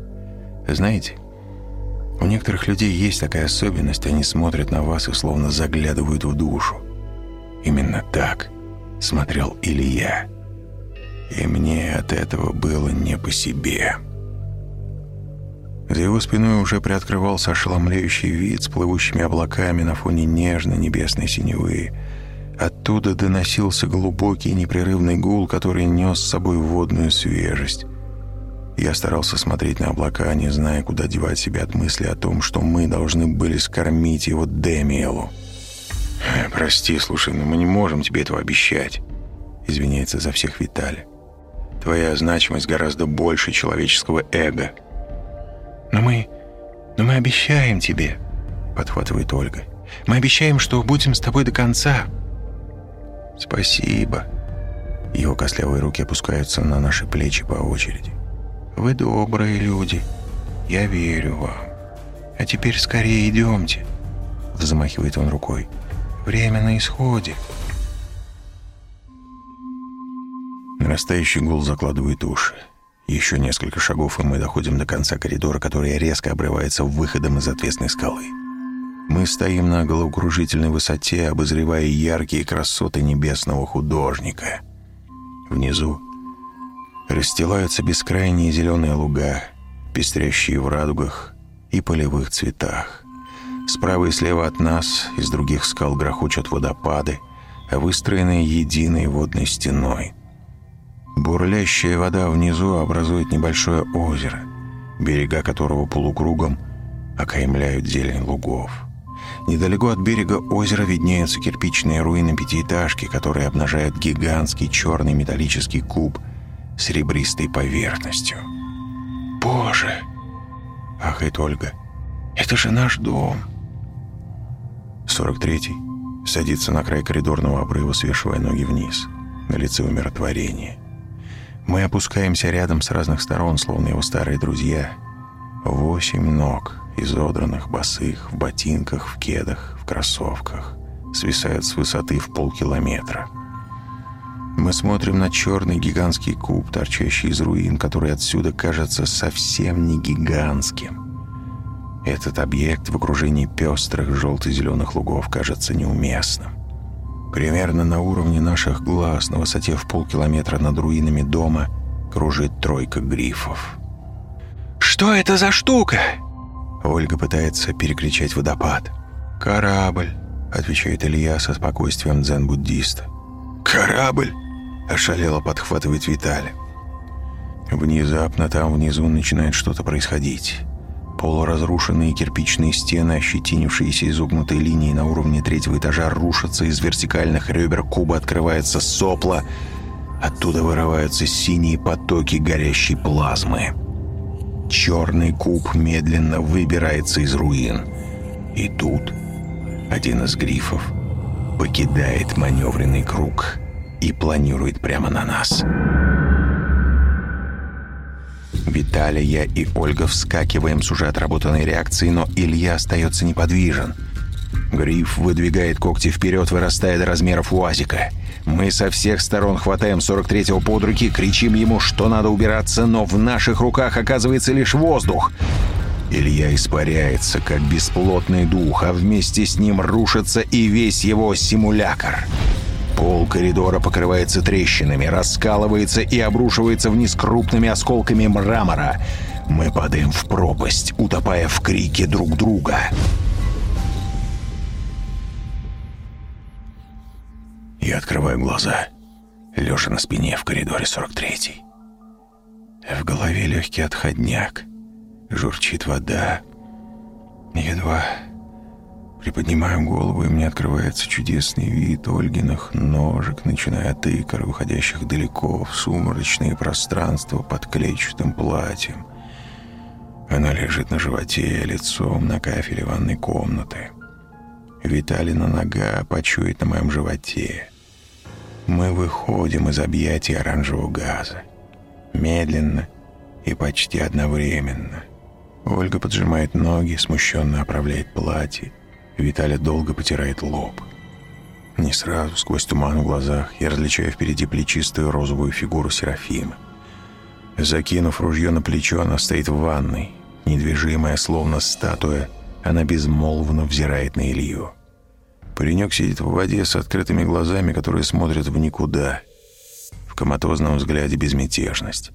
Знаете, у некоторых людей есть такая особенность, они смотрят на вас и словно заглядывают в душу. Именно так смотрел Илья. И мне от этого было не по себе. За его спиной уже приоткрывался ошеломляющий вид с плывущими облаками на фоне нежной небесной синевы. Оттуда доносился глубокий непрерывный гул, который нес с собой водную свежесть. Я старался смотреть на облака, не зная, куда девать себя от мысли о том, что мы должны были скормить его Демиэлу. «Э, «Прости, слушай, но мы не можем тебе этого обещать», — извиняется за всех Виталий. «Твоя значимость гораздо больше человеческого эго». «Но мы... но мы обещаем тебе», — подхватывает Ольга. «Мы обещаем, что будем с тобой до конца». «Спасибо». Его костлявые руки опускаются на наши плечи по очереди. «Вы добрые люди. Я верю вам. А теперь скорее идемте». Замахивает он рукой. «Время на исходе». Нарастающий гул закладывает уши. Еще несколько шагов, и мы доходим до конца коридора, который резко обрывается выходом из отвесной скалы. Мы стоим на головокружительной высоте, обозревая яркие красоты небесного художника. Внизу расстилаются бескрайние зеленые луга, пестрящие в радугах и полевых цветах. Справа и слева от нас из других скал грохочут водопады, выстроенные единой водной стеной – Бурлящая вода внизу образует небольшое озеро, берега которого полукругом окаймляют зелень лугов. Недалеко от берега озера виднеются кирпичные руины пятиэтажки, которые обнажают гигантский черный металлический куб с ребристой поверхностью. «Боже!» — ахает Ольга. «Это же наш дом!» 43-й садится на край коридорного обрыва, свешивая ноги вниз. На лице умиротворение. Мы опускаемся рядом с разных сторон, словно его старые друзья. Восемь ног, изодранных, босых, в ботинках, в кедах, в кроссовках, свисают с высоты в полкилометра. Мы смотрим на черный гигантский куб, торчащий из руин, который отсюда кажется совсем не гигантским. Этот объект в окружении пестрых желто-зеленых лугов кажется неуместным. Примерно на уровне наших глаз, на высоте в полкилометра над руинами дома, кружит тройка грифов. «Что это за штука?» Ольга пытается перекричать водопад. «Корабль», — отвечает Илья со спокойствием дзен-буддиста. «Корабль?» — ошалело подхватывает Виталий. Внезапно там внизу начинает что-то происходить. Полуразрушенные кирпичные стены, ощетинившиеся изогнутой линией на уровне третьего этажа, рушатся из вертикальных ребер куба, открывается сопло. Оттуда вырываются синие потоки горящей плазмы. Черный куб медленно выбирается из руин. И тут один из грифов покидает маневренный круг и планирует прямо на нас. Виталий, я и Ольга вскакиваем с уже отработанной реакцией, но Илья остается неподвижен. Гриф выдвигает когти вперед, вырастая до размеров УАЗика. Мы со всех сторон хватаем 43-го под руки, кричим ему, что надо убираться, но в наших руках оказывается лишь воздух. Илья испаряется, как бесплотный дух, а вместе с ним рушится и весь его симулякр. Пол коридора покрывается трещинами, раскалывается и обрушивается вниз крупными осколками мрамора. Мы падаем в пропасть, утопая в крике друг друга. Я открываю глаза, лежа на спине в коридоре 43-й. В голове легкий отходняк. Журчит вода. Едва приподнимаю голову, и мне открывается чудесный вид Ольгиных ножек, начиная от икр, выходящих далеко в сумрачные пространства под клетчатым платьем. Она лежит на животе, лицом на кафеле ванной комнаты. Виталина нога почует на моем животе. Мы выходим из объятий оранжевого газа. Медленно и почти одновременно. Ольга поджимает ноги, смущенно оправляет платье. Виталя долго потирает лоб. Не сразу, сквозь туман в глазах, я различаю впереди плечистую розовую фигуру Серафима. Закинув ружье на плечо, она стоит в ванной. Недвижимая, словно статуя, она безмолвно взирает на Илью. Паренек сидит в воде с открытыми глазами, которые смотрят в никуда. В коматозном взгляде безмятежность.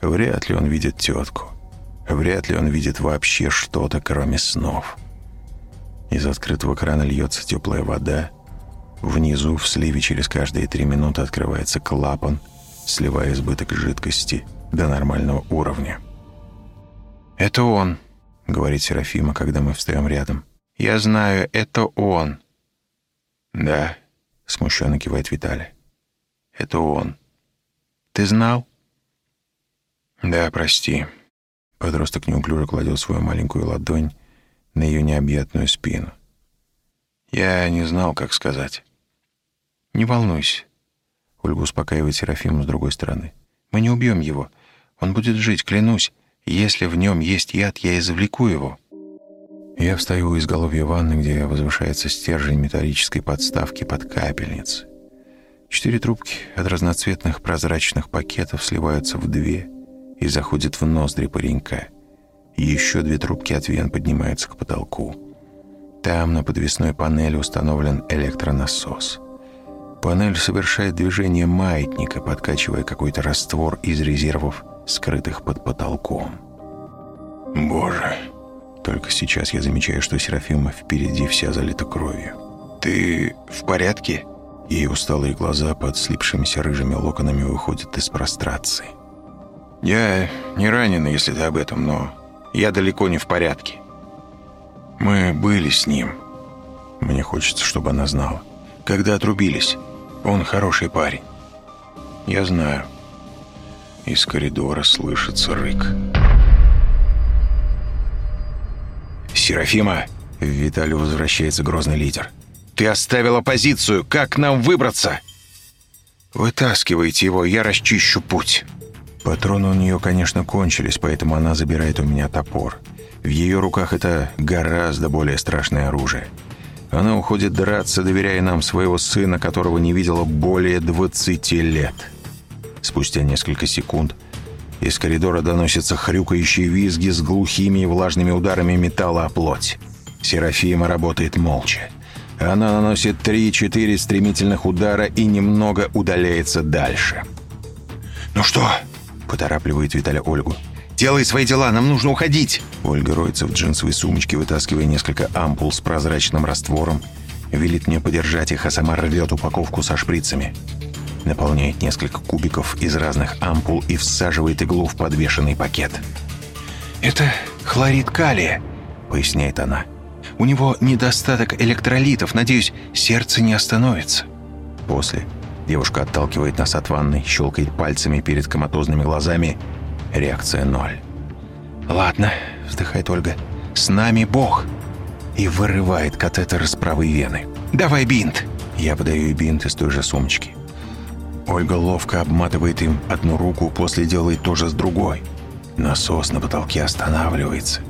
Вряд ли он видит тетку. Вряд ли он видит вообще что-то, кроме снов. Из открытого крана льется теплая вода. Внизу, в сливе, через каждые три минуты открывается клапан, сливая избыток жидкости до нормального уровня. «Это он», — говорит Серафима, когда мы встаем рядом. «Я знаю, это он». «Да», — смущенно кивает Виталий. «Это он». «Ты знал?» «Да, прости». Подросток неуклюже кладет свою маленькую ладонь на ее необъятную спину. «Я не знал, как сказать». «Не волнуйся». Ольга успокаивает Серафиму с другой стороны. «Мы не убьем его. Он будет жить, клянусь. Если в нем есть яд, я извлеку его». Я встаю у изголовья ванны, где возвышается стержень металлической подставки под капельницы. Четыре трубки от разноцветных прозрачных пакетов сливаются в две и заходят в ноздри паренька. Еще две трубки от вен поднимаются к потолку. Там на подвесной панели установлен электронасос. Панель совершает движение маятника, подкачивая какой-то раствор из резервов, скрытых под потолком. Боже! Только сейчас я замечаю, что Серафима впереди вся залита кровью. «Ты в порядке?» Ее усталые глаза под слипшимися рыжими локонами выходят из прострации. «Я не ранен, если ты об этом, но я далеко не в порядке». «Мы были с ним. Мне хочется, чтобы она знала. Когда отрубились, он хороший парень. Я знаю». Из коридора слышится рык. «Серафима!» В Виталию возвращается грозный лидер. «Ты оставила позицию! Как нам выбраться?» «Вытаскивайте его, я расчищу путь». Патроны у нее, конечно, кончились, поэтому она забирает у меня топор. В ее руках это гораздо более страшное оружие. Она уходит драться, доверяя нам своего сына, которого не видела более 20 лет. Спустя несколько секунд из коридора доносятся хрюкающие визги с глухими и влажными ударами металла о плоть. Серафима работает молча. Она наносит три-четыре стремительных удара и немного удаляется дальше. «Ну что?» – поторапливает Виталя Ольгу. «Делай свои дела, нам нужно уходить!» Ольга роется в джинсовой сумочке, вытаскивая несколько ампул с прозрачным раствором. Велит мне подержать их, а сама рвет упаковку со шприцами наполняет несколько кубиков из разных ампул и всаживает иглу в подвешенный пакет. «Это хлорид калия», — поясняет она. «У него недостаток электролитов. Надеюсь, сердце не остановится». После девушка отталкивает нас от ванной, щелкает пальцами перед коматозными глазами. Реакция ноль. «Ладно», — вздыхает Ольга, — «с нами Бог» и вырывает катетер из правой вены. «Давай бинт!» Я подаю бинт из той же сумочки. Ольга ловко обматывает им одну руку, после делает то же с другой. Насос на потолке останавливается.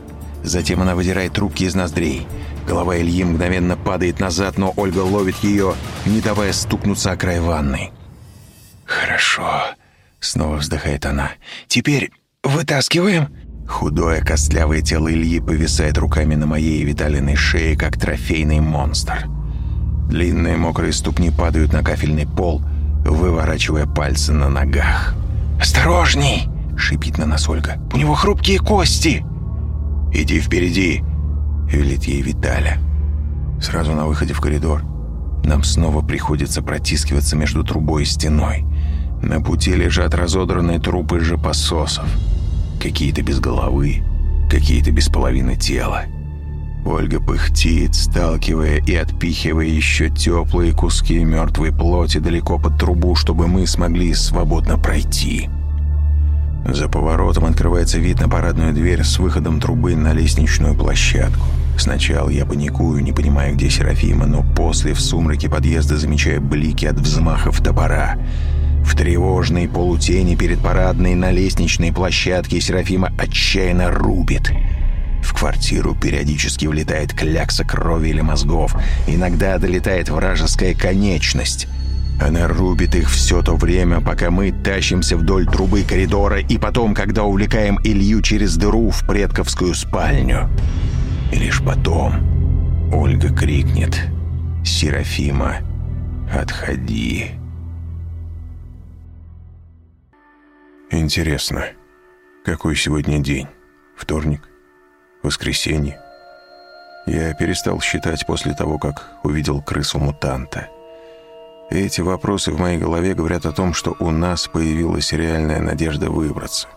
Затем она выдирает трубки из ноздрей. Голова Ильи мгновенно падает назад, но Ольга ловит ее, не давая стукнуться о край ванны. «Хорошо», — снова вздыхает она. «Теперь вытаскиваем?» Худое костлявое тело Ильи повисает руками на моей виталиной шее, как трофейный монстр. Длинные мокрые ступни падают на кафельный пол, выворачивая пальцы на ногах. «Осторожней!» — шипит на нас Ольга. «У него хрупкие кости!» «Иди впереди!» — велит ей Виталя. Сразу на выходе в коридор нам снова приходится протискиваться между трубой и стеной. На пути лежат разодранные трупы жопососов. Какие-то без головы, какие-то без половины тела. Ольга пыхтит, сталкивая и отпихивая еще теплые куски мертвой плоти далеко под трубу, чтобы мы смогли свободно пройти. За поворотом открывается вид на парадную дверь с выходом трубы на лестничную площадку. Сначала я паникую, не понимая, где Серафима, но после в сумраке подъезда замечаю блики от взмахов топора. В тревожной полутени перед парадной на лестничной площадке Серафима отчаянно рубит. В квартиру периодически влетает клякса крови или мозгов. Иногда долетает вражеская конечность. Она рубит их все то время, пока мы тащимся вдоль трубы коридора и потом, когда увлекаем Илью через дыру в предковскую спальню. И лишь потом Ольга крикнет «Серафима, отходи!» Интересно, какой сегодня день? Вторник? Воскресенье? Я перестал считать после того, как увидел крысу-мутанта – эти вопросы в моей голове говорят о том, что у нас появилась реальная надежда выбраться.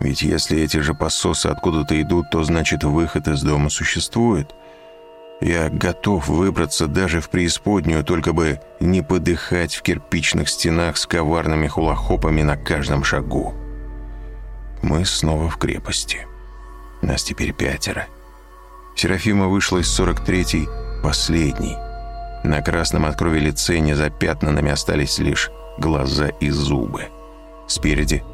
Ведь если эти же пососы откуда-то идут, то значит выход из дома существует. Я готов выбраться даже в преисподнюю, только бы не подыхать в кирпичных стенах с коварными хулахопами на каждом шагу. Мы снова в крепости. Нас теперь пятеро. Серафима вышла из 43-й последней. На красном от крови лице незапятнанными остались лишь глаза и зубы. Спереди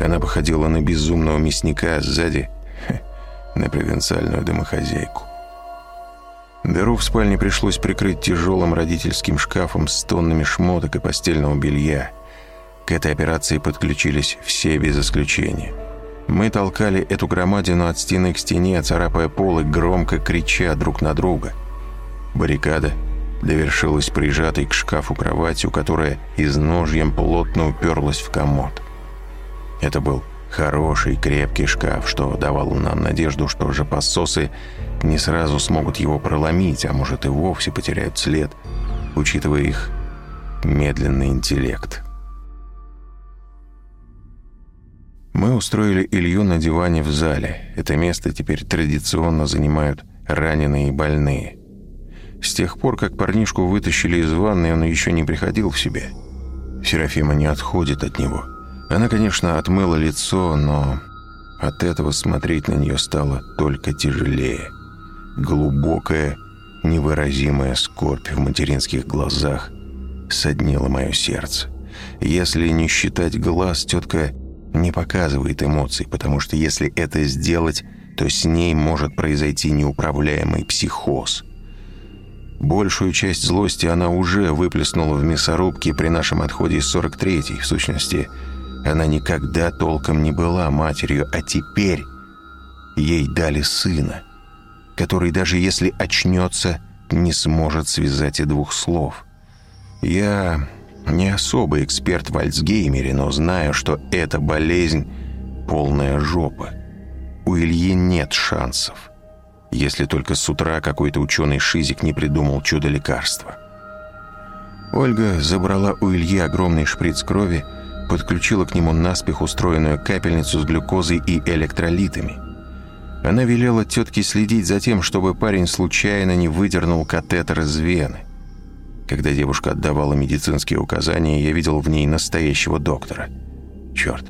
она походила на безумного мясника, а сзади — на провинциальную домохозяйку. Дыру в спальне пришлось прикрыть тяжелым родительским шкафом с тоннами шмоток и постельного белья. К этой операции подключились все без исключения. Мы толкали эту громадину от стены к стене, царапая пол и громко крича друг на друга. Баррикада — довершилась прижатой к шкафу кроватью, которая изножьем плотно уперлась в комод. Это был хороший крепкий шкаф, что давало нам надежду, что же пососы не сразу смогут его проломить, а может и вовсе потеряют след, учитывая их медленный интеллект. Мы устроили Илью на диване в зале. Это место теперь традиционно занимают раненые и больные – с тех пор, как парнишку вытащили из ванны, он еще не приходил в себя. Серафима не отходит от него. Она, конечно, отмыла лицо, но от этого смотреть на нее стало только тяжелее. Глубокая, невыразимая скорбь в материнских глазах соднила мое сердце. Если не считать глаз, тетка не показывает эмоций, потому что если это сделать, то с ней может произойти неуправляемый психоз – Большую часть злости она уже выплеснула в мясорубке при нашем отходе из 43-й. В сущности, она никогда толком не была матерью, а теперь ей дали сына, который даже если очнется, не сможет связать и двух слов. Я не особый эксперт в Альцгеймере, но знаю, что эта болезнь — полная жопа. У Ильи нет шансов если только с утра какой-то ученый-шизик не придумал чудо-лекарства. Ольга забрала у Ильи огромный шприц крови, подключила к нему наспех устроенную капельницу с глюкозой и электролитами. Она велела тетке следить за тем, чтобы парень случайно не выдернул катетер из вены. Когда девушка отдавала медицинские указания, я видел в ней настоящего доктора. Черт,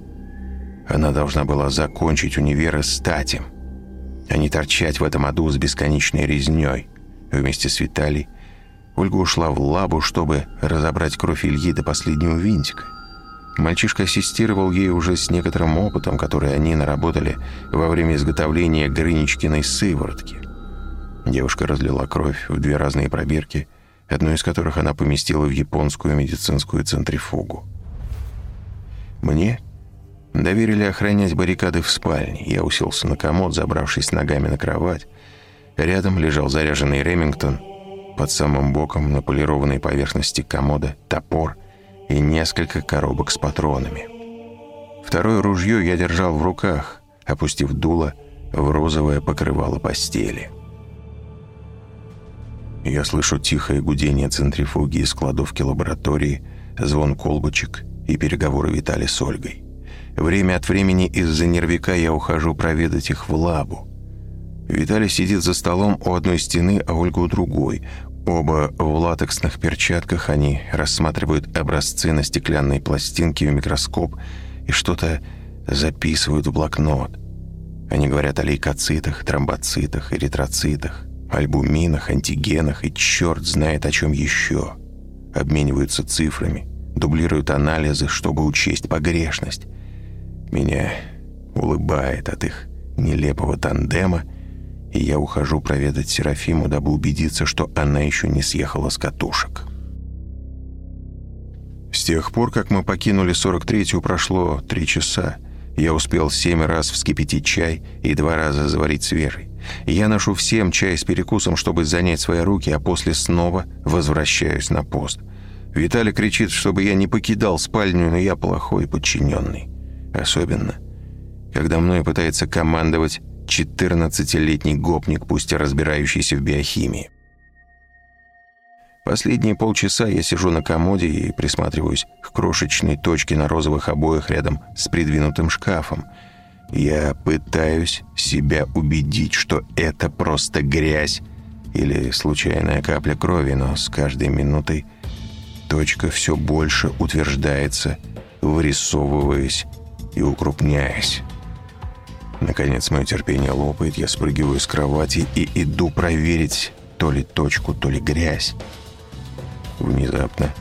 она должна была закончить универ и стать им а не торчать в этом аду с бесконечной резней. Вместе с Виталий Ольга ушла в лабу, чтобы разобрать кровь Ильи до последнего винтика. Мальчишка ассистировал ей уже с некоторым опытом, который они наработали во время изготовления Грыничкиной сыворотки. Девушка разлила кровь в две разные пробирки, одну из которых она поместила в японскую медицинскую центрифугу. Мне Доверили охранять баррикады в спальне. Я уселся на комод, забравшись ногами на кровать. Рядом лежал заряженный Ремингтон. Под самым боком на полированной поверхности комода топор и несколько коробок с патронами. Второе ружье я держал в руках, опустив дуло в розовое покрывало постели. Я слышу тихое гудение центрифуги из кладовки лаборатории, звон колбочек и переговоры Витали с Ольгой. Время от времени из-за нервика я ухожу проведать их в лабу. Виталий сидит за столом у одной стены, а Ольга у другой. Оба в латексных перчатках они рассматривают образцы на стеклянной пластинке в микроскоп и что-то записывают в блокнот. Они говорят о лейкоцитах, тромбоцитах, эритроцитах, альбуминах, антигенах и черт знает о чем еще. Обмениваются цифрами, дублируют анализы, чтобы учесть погрешность. Меня улыбает от их нелепого тандема, и я ухожу проведать Серафиму, дабы убедиться, что она еще не съехала с катушек. С тех пор, как мы покинули 43-ю, прошло три часа. Я успел семь раз вскипятить чай и два раза заварить свежий. Я ношу всем чай с перекусом, чтобы занять свои руки, а после снова возвращаюсь на пост. Виталий кричит, чтобы я не покидал спальню, но я плохой подчиненный. Особенно, когда мной пытается командовать 14-летний гопник, пусть и разбирающийся в биохимии. Последние полчаса я сижу на комоде и присматриваюсь к крошечной точке на розовых обоях рядом с придвинутым шкафом. Я пытаюсь себя убедить, что это просто грязь или случайная капля крови, но с каждой минутой точка все больше утверждается, вырисовываясь и укрупняясь. Наконец мое терпение лопает, я спрыгиваю с кровати и иду проверить то ли точку, то ли грязь. Внезапно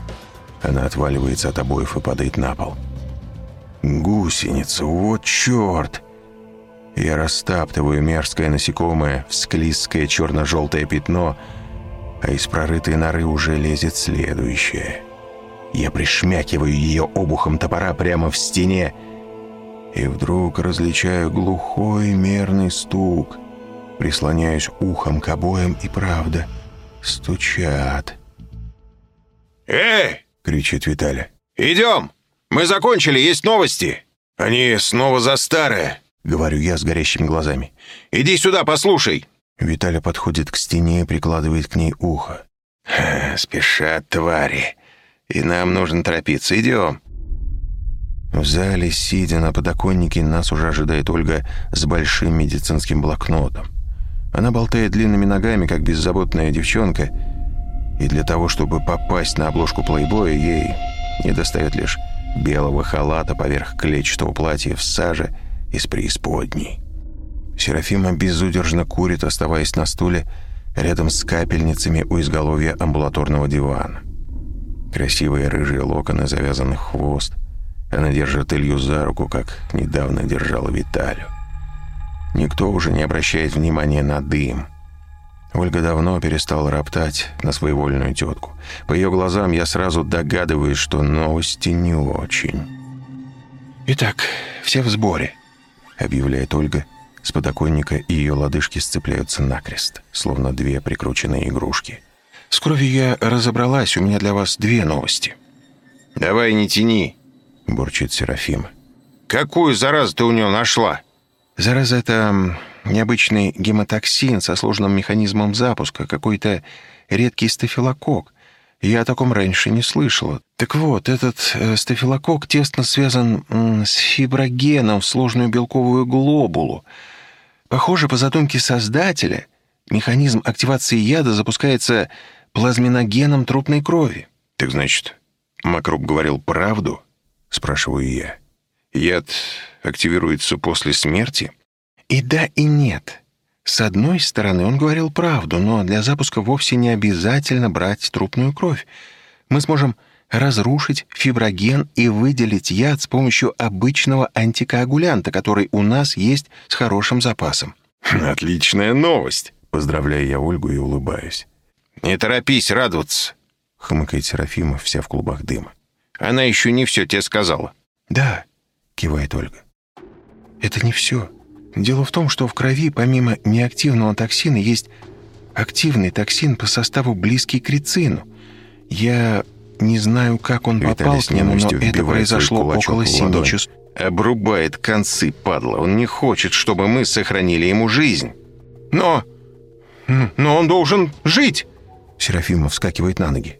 она отваливается от обоев и падает на пол. Гусеница, вот черт! Я растаптываю мерзкое насекомое в склизкое черно-желтое пятно, а из прорытой норы уже лезет следующее. Я пришмякиваю ее обухом топора прямо в стене, и вдруг различаю глухой мерный стук. Прислоняюсь ухом к обоям, и правда, стучат. «Эй!» — кричит Виталя. «Идем! Мы закончили, есть новости!» «Они снова за старое!» — говорю я с горящими глазами. «Иди сюда, послушай!» Виталя подходит к стене и прикладывает к ней ухо. «Спешат твари, и нам нужно торопиться. Идем!» В зале, сидя на подоконнике, нас уже ожидает Ольга с большим медицинским блокнотом. Она болтает длинными ногами, как беззаботная девчонка, и для того, чтобы попасть на обложку плейбоя, ей недостает лишь белого халата поверх клетчатого платья в саже из преисподней. Серафима безудержно курит, оставаясь на стуле рядом с капельницами у изголовья амбулаторного дивана. Красивые рыжие локоны, завязанный хвост — она держит Илью за руку, как недавно держала Виталю. Никто уже не обращает внимания на дым. Ольга давно перестала роптать на своевольную тетку. По ее глазам я сразу догадываюсь, что новости не очень. «Итак, все в сборе», — объявляет Ольга. С подоконника и ее лодыжки сцепляются накрест, словно две прикрученные игрушки. «С кровью я разобралась, у меня для вас две новости». «Давай не тяни», — бурчит Серафима. «Какую заразу ты у него нашла?» «Зараза — это необычный гемотоксин со сложным механизмом запуска, какой-то редкий стафилококк. Я о таком раньше не слышала. Так вот, этот э, стафилококк тесно связан с фиброгеном в сложную белковую глобулу. Похоже, по задумке создателя, механизм активации яда запускается плазминогеном трупной крови. Так значит, Макроб говорил правду? Спрашиваю я. Яд активируется после смерти? И да, и нет. С одной стороны, он говорил правду, но для запуска вовсе не обязательно брать трупную кровь. Мы сможем разрушить фиброген и выделить яд с помощью обычного антикоагулянта, который у нас есть с хорошим запасом. Отличная новость. Поздравляю я Ольгу и улыбаюсь. Не торопись радоваться, хмыкает Серафима, вся в клубах дыма. Она еще не все тебе сказала». «Да», — кивает Ольга. Это не все. Дело в том, что в крови помимо неактивного токсина есть активный токсин по составу близкий к рицину. Я не знаю, как он Виталий попал к нему, но это произошло около семи часов. Обрубает концы, падла. Он не хочет, чтобы мы сохранили ему жизнь. Но... Но он должен жить. Серафима вскакивает на ноги.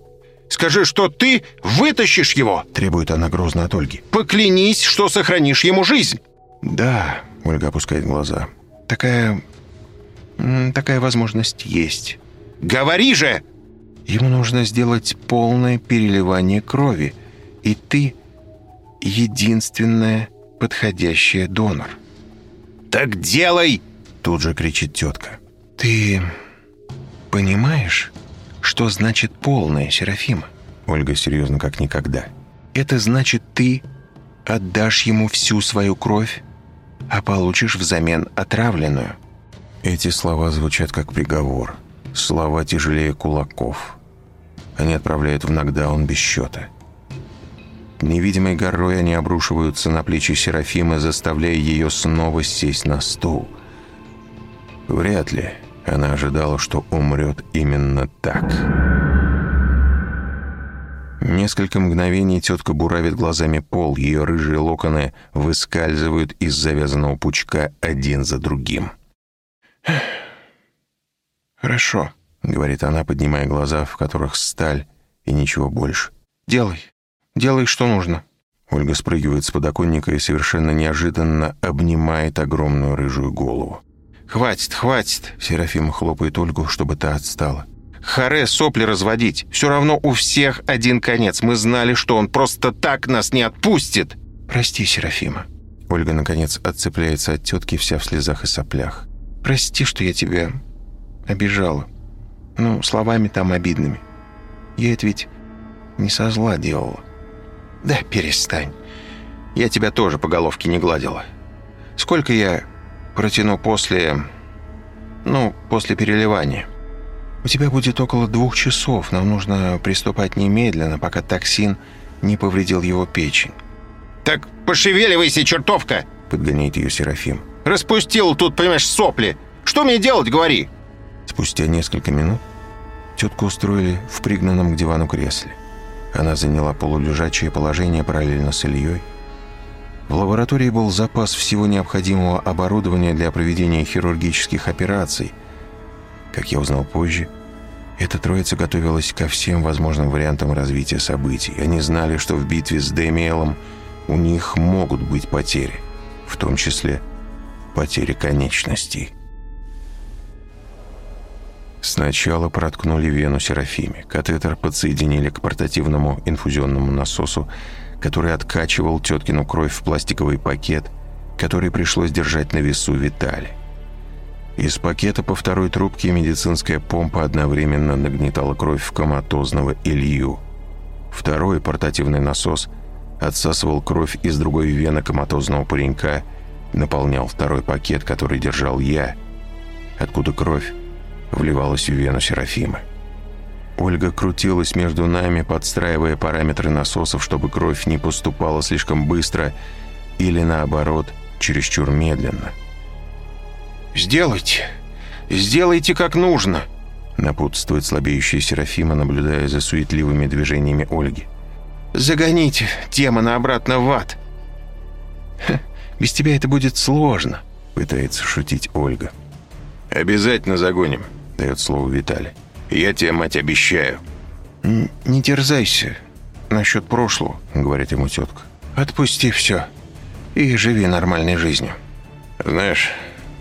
Скажи, что ты вытащишь его!» Требует она грозно от Ольги. «Поклянись, что сохранишь ему жизнь!» «Да», — Ольга опускает глаза. «Такая... такая возможность есть». «Говори же!» «Ему нужно сделать полное переливание крови, и ты единственная подходящая донор». «Так делай!» — тут же кричит тетка. «Ты понимаешь, что значит полная, Серафима?» Ольга серьезно как никогда. «Это значит, ты отдашь ему всю свою кровь, а получишь взамен отравленную». Эти слова звучат как приговор. Слова тяжелее кулаков. Они отправляют в нокдаун без счета. Невидимой горой они обрушиваются на плечи Серафимы, заставляя ее снова сесть на стул. Вряд ли она ожидала, что умрет именно так. Несколько мгновений тетка буравит глазами пол, ее рыжие локоны выскальзывают из завязанного пучка один за другим. «Хорошо», — говорит она, поднимая глаза, в которых сталь и ничего больше. «Делай, делай, что нужно». Ольга спрыгивает с подоконника и совершенно неожиданно обнимает огромную рыжую голову. «Хватит, хватит!» Серафима хлопает Ольгу, чтобы та отстала. «Харе сопли разводить! Все равно у всех один конец. Мы знали, что он просто так нас не отпустит!» «Прости, Серафима». Ольга, наконец, отцепляется от тетки вся в слезах и соплях. «Прости, что я тебя обижала. Ну, словами там обидными. Я это ведь не со зла делала». «Да перестань. Я тебя тоже по головке не гладила. Сколько я протяну после... ну, после переливания». «У тебя будет около двух часов. Нам нужно приступать немедленно, пока токсин не повредил его печень». «Так пошевеливайся, чертовка!» — подгоняет ее Серафим. «Распустил тут, понимаешь, сопли. Что мне делать, говори?» Спустя несколько минут тетку устроили в пригнанном к дивану кресле. Она заняла полулежачее положение параллельно с Ильей, в лаборатории был запас всего необходимого оборудования для проведения хирургических операций. Как я узнал позже, эта троица готовилась ко всем возможным вариантам развития событий. Они знали, что в битве с Демиэлом у них могут быть потери, в том числе потери конечностей. Сначала проткнули вену Серафиме. Катетер подсоединили к портативному инфузионному насосу, который откачивал теткину кровь в пластиковый пакет, который пришлось держать на весу Витали. Из пакета по второй трубке медицинская помпа одновременно нагнетала кровь в коматозного Илью. Второй портативный насос отсасывал кровь из другой вены коматозного паренька, наполнял второй пакет, который держал я, откуда кровь вливалась в вену Серафимы. Ольга крутилась между нами, подстраивая параметры насосов, чтобы кровь не поступала слишком быстро или, наоборот, чересчур медленно. «Сделайте! Сделайте как нужно!» напутствует слабеющая Серафима, наблюдая за суетливыми движениями Ольги. «Загоните демона обратно в ад!» «Без тебя это будет сложно», — пытается шутить Ольга. «Обязательно загоним», — дает слово Виталий. Я тебе, мать, обещаю». «Не терзайся насчет прошлого», — говорит ему тетка. «Отпусти все и живи нормальной жизнью». «Знаешь,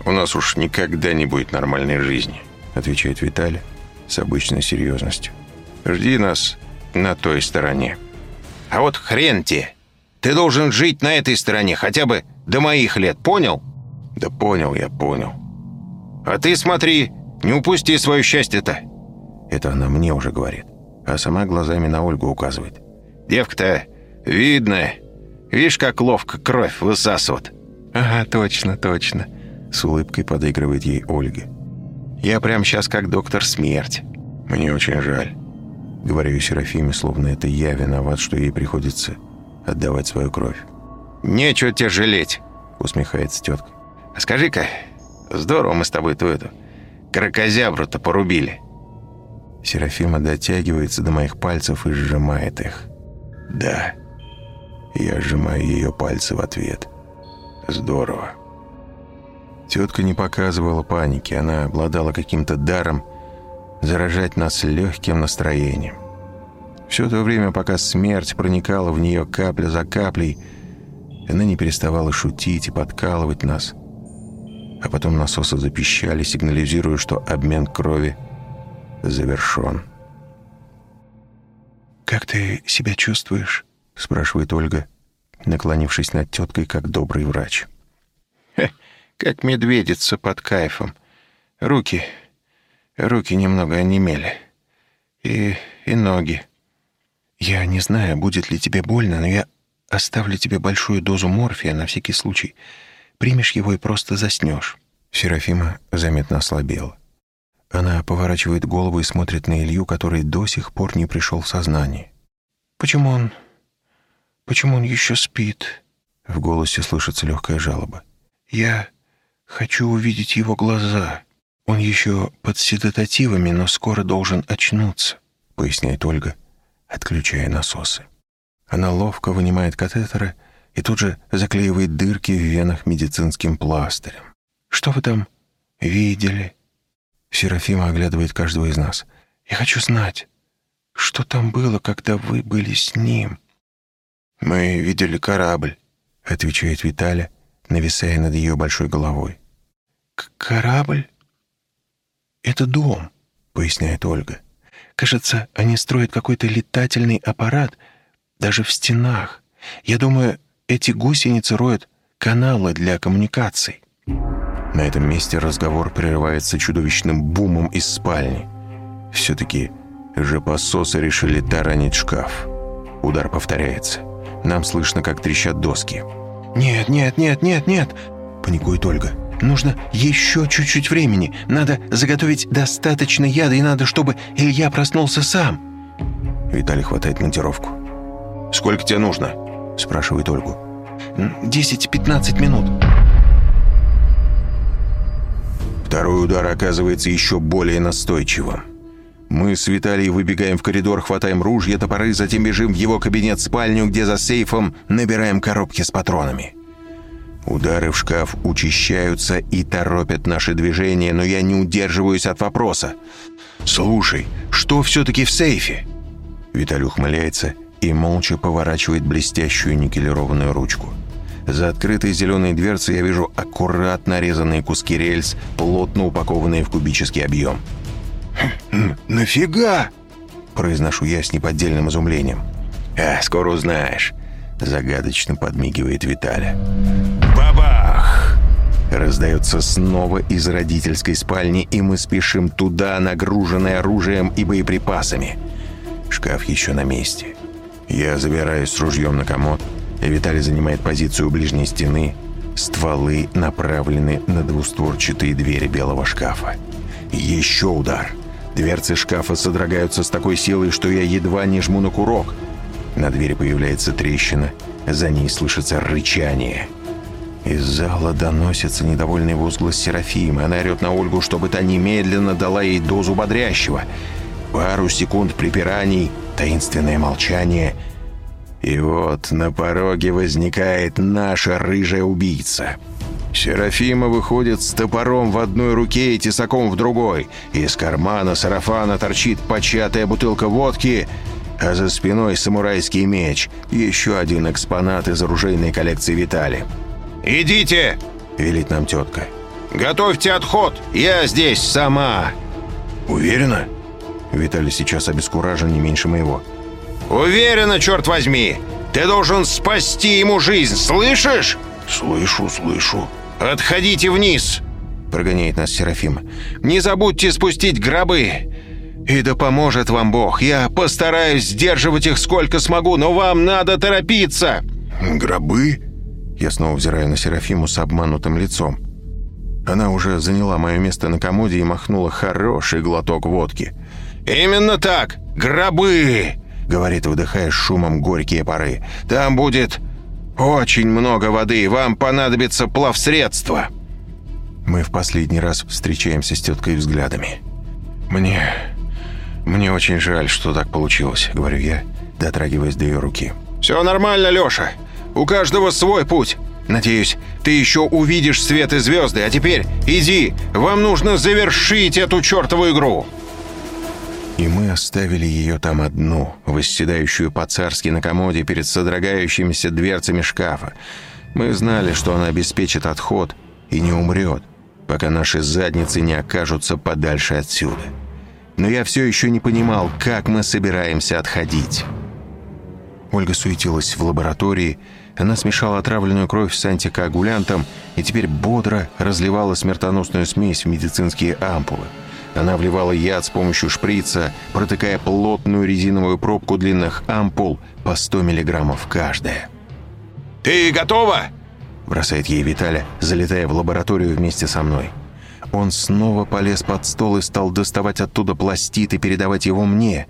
у нас уж никогда не будет нормальной жизни», — отвечает Виталий с обычной серьезностью. «Жди нас на той стороне». «А вот хрен тебе! Ты должен жить на этой стороне хотя бы до моих лет, понял?» «Да понял я, понял». «А ты смотри, не упусти свое счастье-то!» Это она мне уже говорит. А сама глазами на Ольгу указывает. «Девка-то видная. Видишь, как ловко кровь высасывает». «Ага, точно, точно». С улыбкой подыгрывает ей Ольга. «Я прямо сейчас как доктор смерть. Мне очень жаль». Говорю Серафиме, словно это я виноват, что ей приходится отдавать свою кровь. «Нечего тебе жалеть. — усмехается тетка. «А скажи-ка, здорово мы с тобой ту эту крокозябру-то порубили». Серафима дотягивается до моих пальцев и сжимает их. «Да». Я сжимаю ее пальцы в ответ. «Здорово». Тетка не показывала паники, она обладала каким-то даром заражать нас легким настроением. Все то время, пока смерть проникала в нее капля за каплей, она не переставала шутить и подкалывать нас. А потом насосы запищали, сигнализируя, что обмен крови завершен. «Как ты себя чувствуешь?» — спрашивает Ольга, наклонившись над теткой, как добрый врач. «Как медведица под кайфом. Руки, руки немного онемели. И, и ноги». «Я не знаю, будет ли тебе больно, но я оставлю тебе большую дозу морфия на всякий случай. Примешь его и просто заснешь». Серафима заметно ослабела. Она поворачивает голову и смотрит на Илью, который до сих пор не пришел в сознание. «Почему он... почему он еще спит?» В голосе слышится легкая жалоба. «Я хочу увидеть его глаза. Он еще под седатативами, но скоро должен очнуться», — поясняет Ольга отключая насосы. Она ловко вынимает катетеры и тут же заклеивает дырки в венах медицинским пластырем. «Что вы там видели?» Серафима оглядывает каждого из нас. «Я хочу знать, что там было, когда вы были с ним?» «Мы видели корабль», — отвечает Виталя, нависая над ее большой головой. «Корабль? Это дом», — поясняет Ольга. Кажется, они строят какой-то летательный аппарат даже в стенах. Я думаю, эти гусеницы роют каналы для коммуникаций. На этом месте разговор прерывается чудовищным бумом из спальни. Все-таки жопососы решили таранить шкаф. Удар повторяется. Нам слышно, как трещат доски. «Нет, нет, нет, нет, нет!» — паникует Ольга. Нужно еще чуть-чуть времени. Надо заготовить достаточно яда, и надо, чтобы Илья проснулся сам». Виталий хватает монтировку. «Сколько тебе нужно?» – спрашивает Ольгу. «Десять-пятнадцать минут». Второй удар оказывается еще более настойчивым. Мы с Виталием выбегаем в коридор, хватаем ружья, топоры, затем бежим в его кабинет-спальню, где за сейфом набираем коробки с патронами. Удары в шкаф учащаются и торопят наши движения, но я не удерживаюсь от вопроса. «Слушай, что все-таки в сейфе?» Виталий ухмыляется и молча поворачивает блестящую никелированную ручку. За открытой зеленой дверцей я вижу аккуратно нарезанные куски рельс, плотно упакованные в кубический объем. «Нафига?» – произношу я с неподдельным изумлением. «А, скоро узнаешь», – загадочно подмигивает Виталя. Бабах! Раздается снова из родительской спальни, и мы спешим туда, нагруженные оружием и боеприпасами. Шкаф еще на месте. Я забираюсь с ружьем на комод, Виталий занимает позицию ближней стены. Стволы направлены на двустворчатые двери белого шкафа. Еще удар. Дверцы шкафа содрогаются с такой силой, что я едва не жму на курок. На двери появляется трещина, за ней слышится рычание — из зала доносится недовольный возглас Серафимы. Она орет на Ольгу, чтобы та немедленно дала ей дозу бодрящего. Пару секунд припираний, таинственное молчание. И вот на пороге возникает наша рыжая убийца. Серафима выходит с топором в одной руке и тесаком в другой. Из кармана сарафана торчит початая бутылка водки, а за спиной самурайский меч. Еще один экспонат из оружейной коллекции Витали. «Идите!» — велит нам тетка. «Готовьте отход! Я здесь сама!» «Уверена?» Виталий сейчас обескуражен не меньше моего. «Уверена, черт возьми! Ты должен спасти ему жизнь, слышишь?» «Слышу, слышу». «Отходите вниз!» — прогоняет нас Серафим. «Не забудьте спустить гробы!» «И да поможет вам Бог! Я постараюсь сдерживать их сколько смогу, но вам надо торопиться!» «Гробы?» Я снова взираю на Серафиму с обманутым лицом. Она уже заняла мое место на комоде и махнула хороший глоток водки. «Именно так! Гробы!» — говорит, выдыхая шумом горькие пары. «Там будет Очень много воды, вам понадобится плавсредство. Мы в последний раз встречаемся с теткой взглядами. Мне... мне очень жаль, что так получилось, говорю я, дотрагиваясь до ее руки. Все нормально, Леша. У каждого свой путь. Надеюсь, ты еще увидишь свет и звезды. А теперь иди, вам нужно завершить эту чертову игру. И мы оставили ее там одну, восседающую по-царски на комоде перед содрогающимися дверцами шкафа. Мы знали, что она обеспечит отход и не умрет, пока наши задницы не окажутся подальше отсюда. Но я все еще не понимал, как мы собираемся отходить. Ольга суетилась в лаборатории, она смешала отравленную кровь с антикоагулянтом и теперь бодро разливала смертоносную смесь в медицинские ампулы. Она вливала яд с помощью шприца, протыкая плотную резиновую пробку длинных ампул по 100 миллиграммов каждая. «Ты готова?» – бросает ей Виталя, залетая в лабораторию вместе со мной. Он снова полез под стол и стал доставать оттуда пластит и передавать его мне.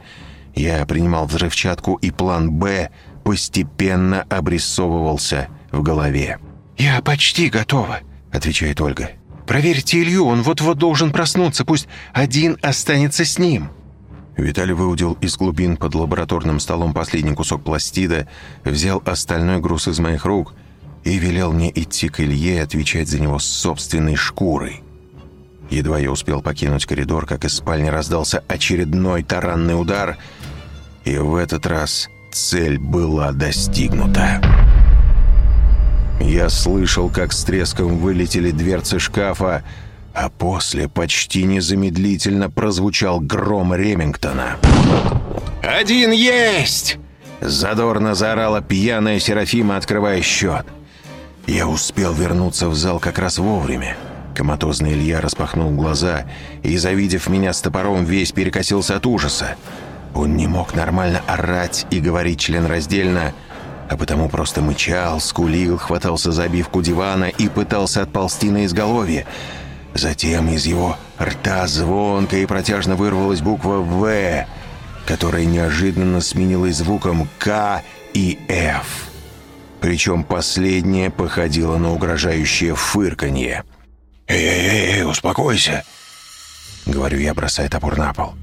Я принимал взрывчатку, и план «Б» постепенно обрисовывался в голове. «Я почти готова», — отвечает Ольга. «Проверьте Илью, он вот-вот должен проснуться, пусть один останется с ним». Виталий выудил из глубин под лабораторным столом последний кусок пластида, взял остальной груз из моих рук и велел мне идти к Илье и отвечать за него собственной шкурой. Едва я успел покинуть коридор, как из спальни раздался очередной таранный удар, и в этот раз цель была достигнута. Я слышал, как с треском вылетели дверцы шкафа, а после почти незамедлительно прозвучал гром Ремингтона. «Один есть!» Задорно заорала пьяная Серафима, открывая счет. Я успел вернуться в зал как раз вовремя. Коматозный Илья распахнул глаза и, завидев меня с топором, весь перекосился от ужаса. Он не мог нормально орать и говорить членраздельно, а потому просто мычал, скулил, хватался за обивку дивана и пытался отползти на изголовье. Затем из его рта звонко и протяжно вырвалась буква «В», которая неожиданно сменилась звуком «К» и «Ф». Причем последнее походило на угрожающее фырканье. «Эй-эй-эй, успокойся!» Говорю я, бросая топор на пол.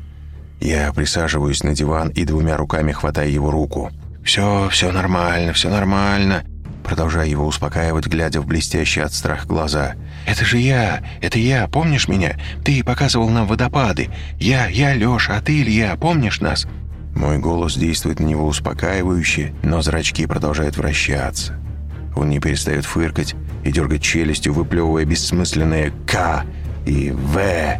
Я присаживаюсь на диван и двумя руками хватаю его руку. «Все, все нормально, все нормально», продолжая его успокаивать, глядя в блестящие от страха глаза. «Это же я, это я, помнишь меня? Ты показывал нам водопады. Я, я Леша, а ты Илья, помнишь нас?» Мой голос действует на него успокаивающе, но зрачки продолжают вращаться. Он не перестает фыркать и дергать челюстью, выплевывая бессмысленные «К» и «В».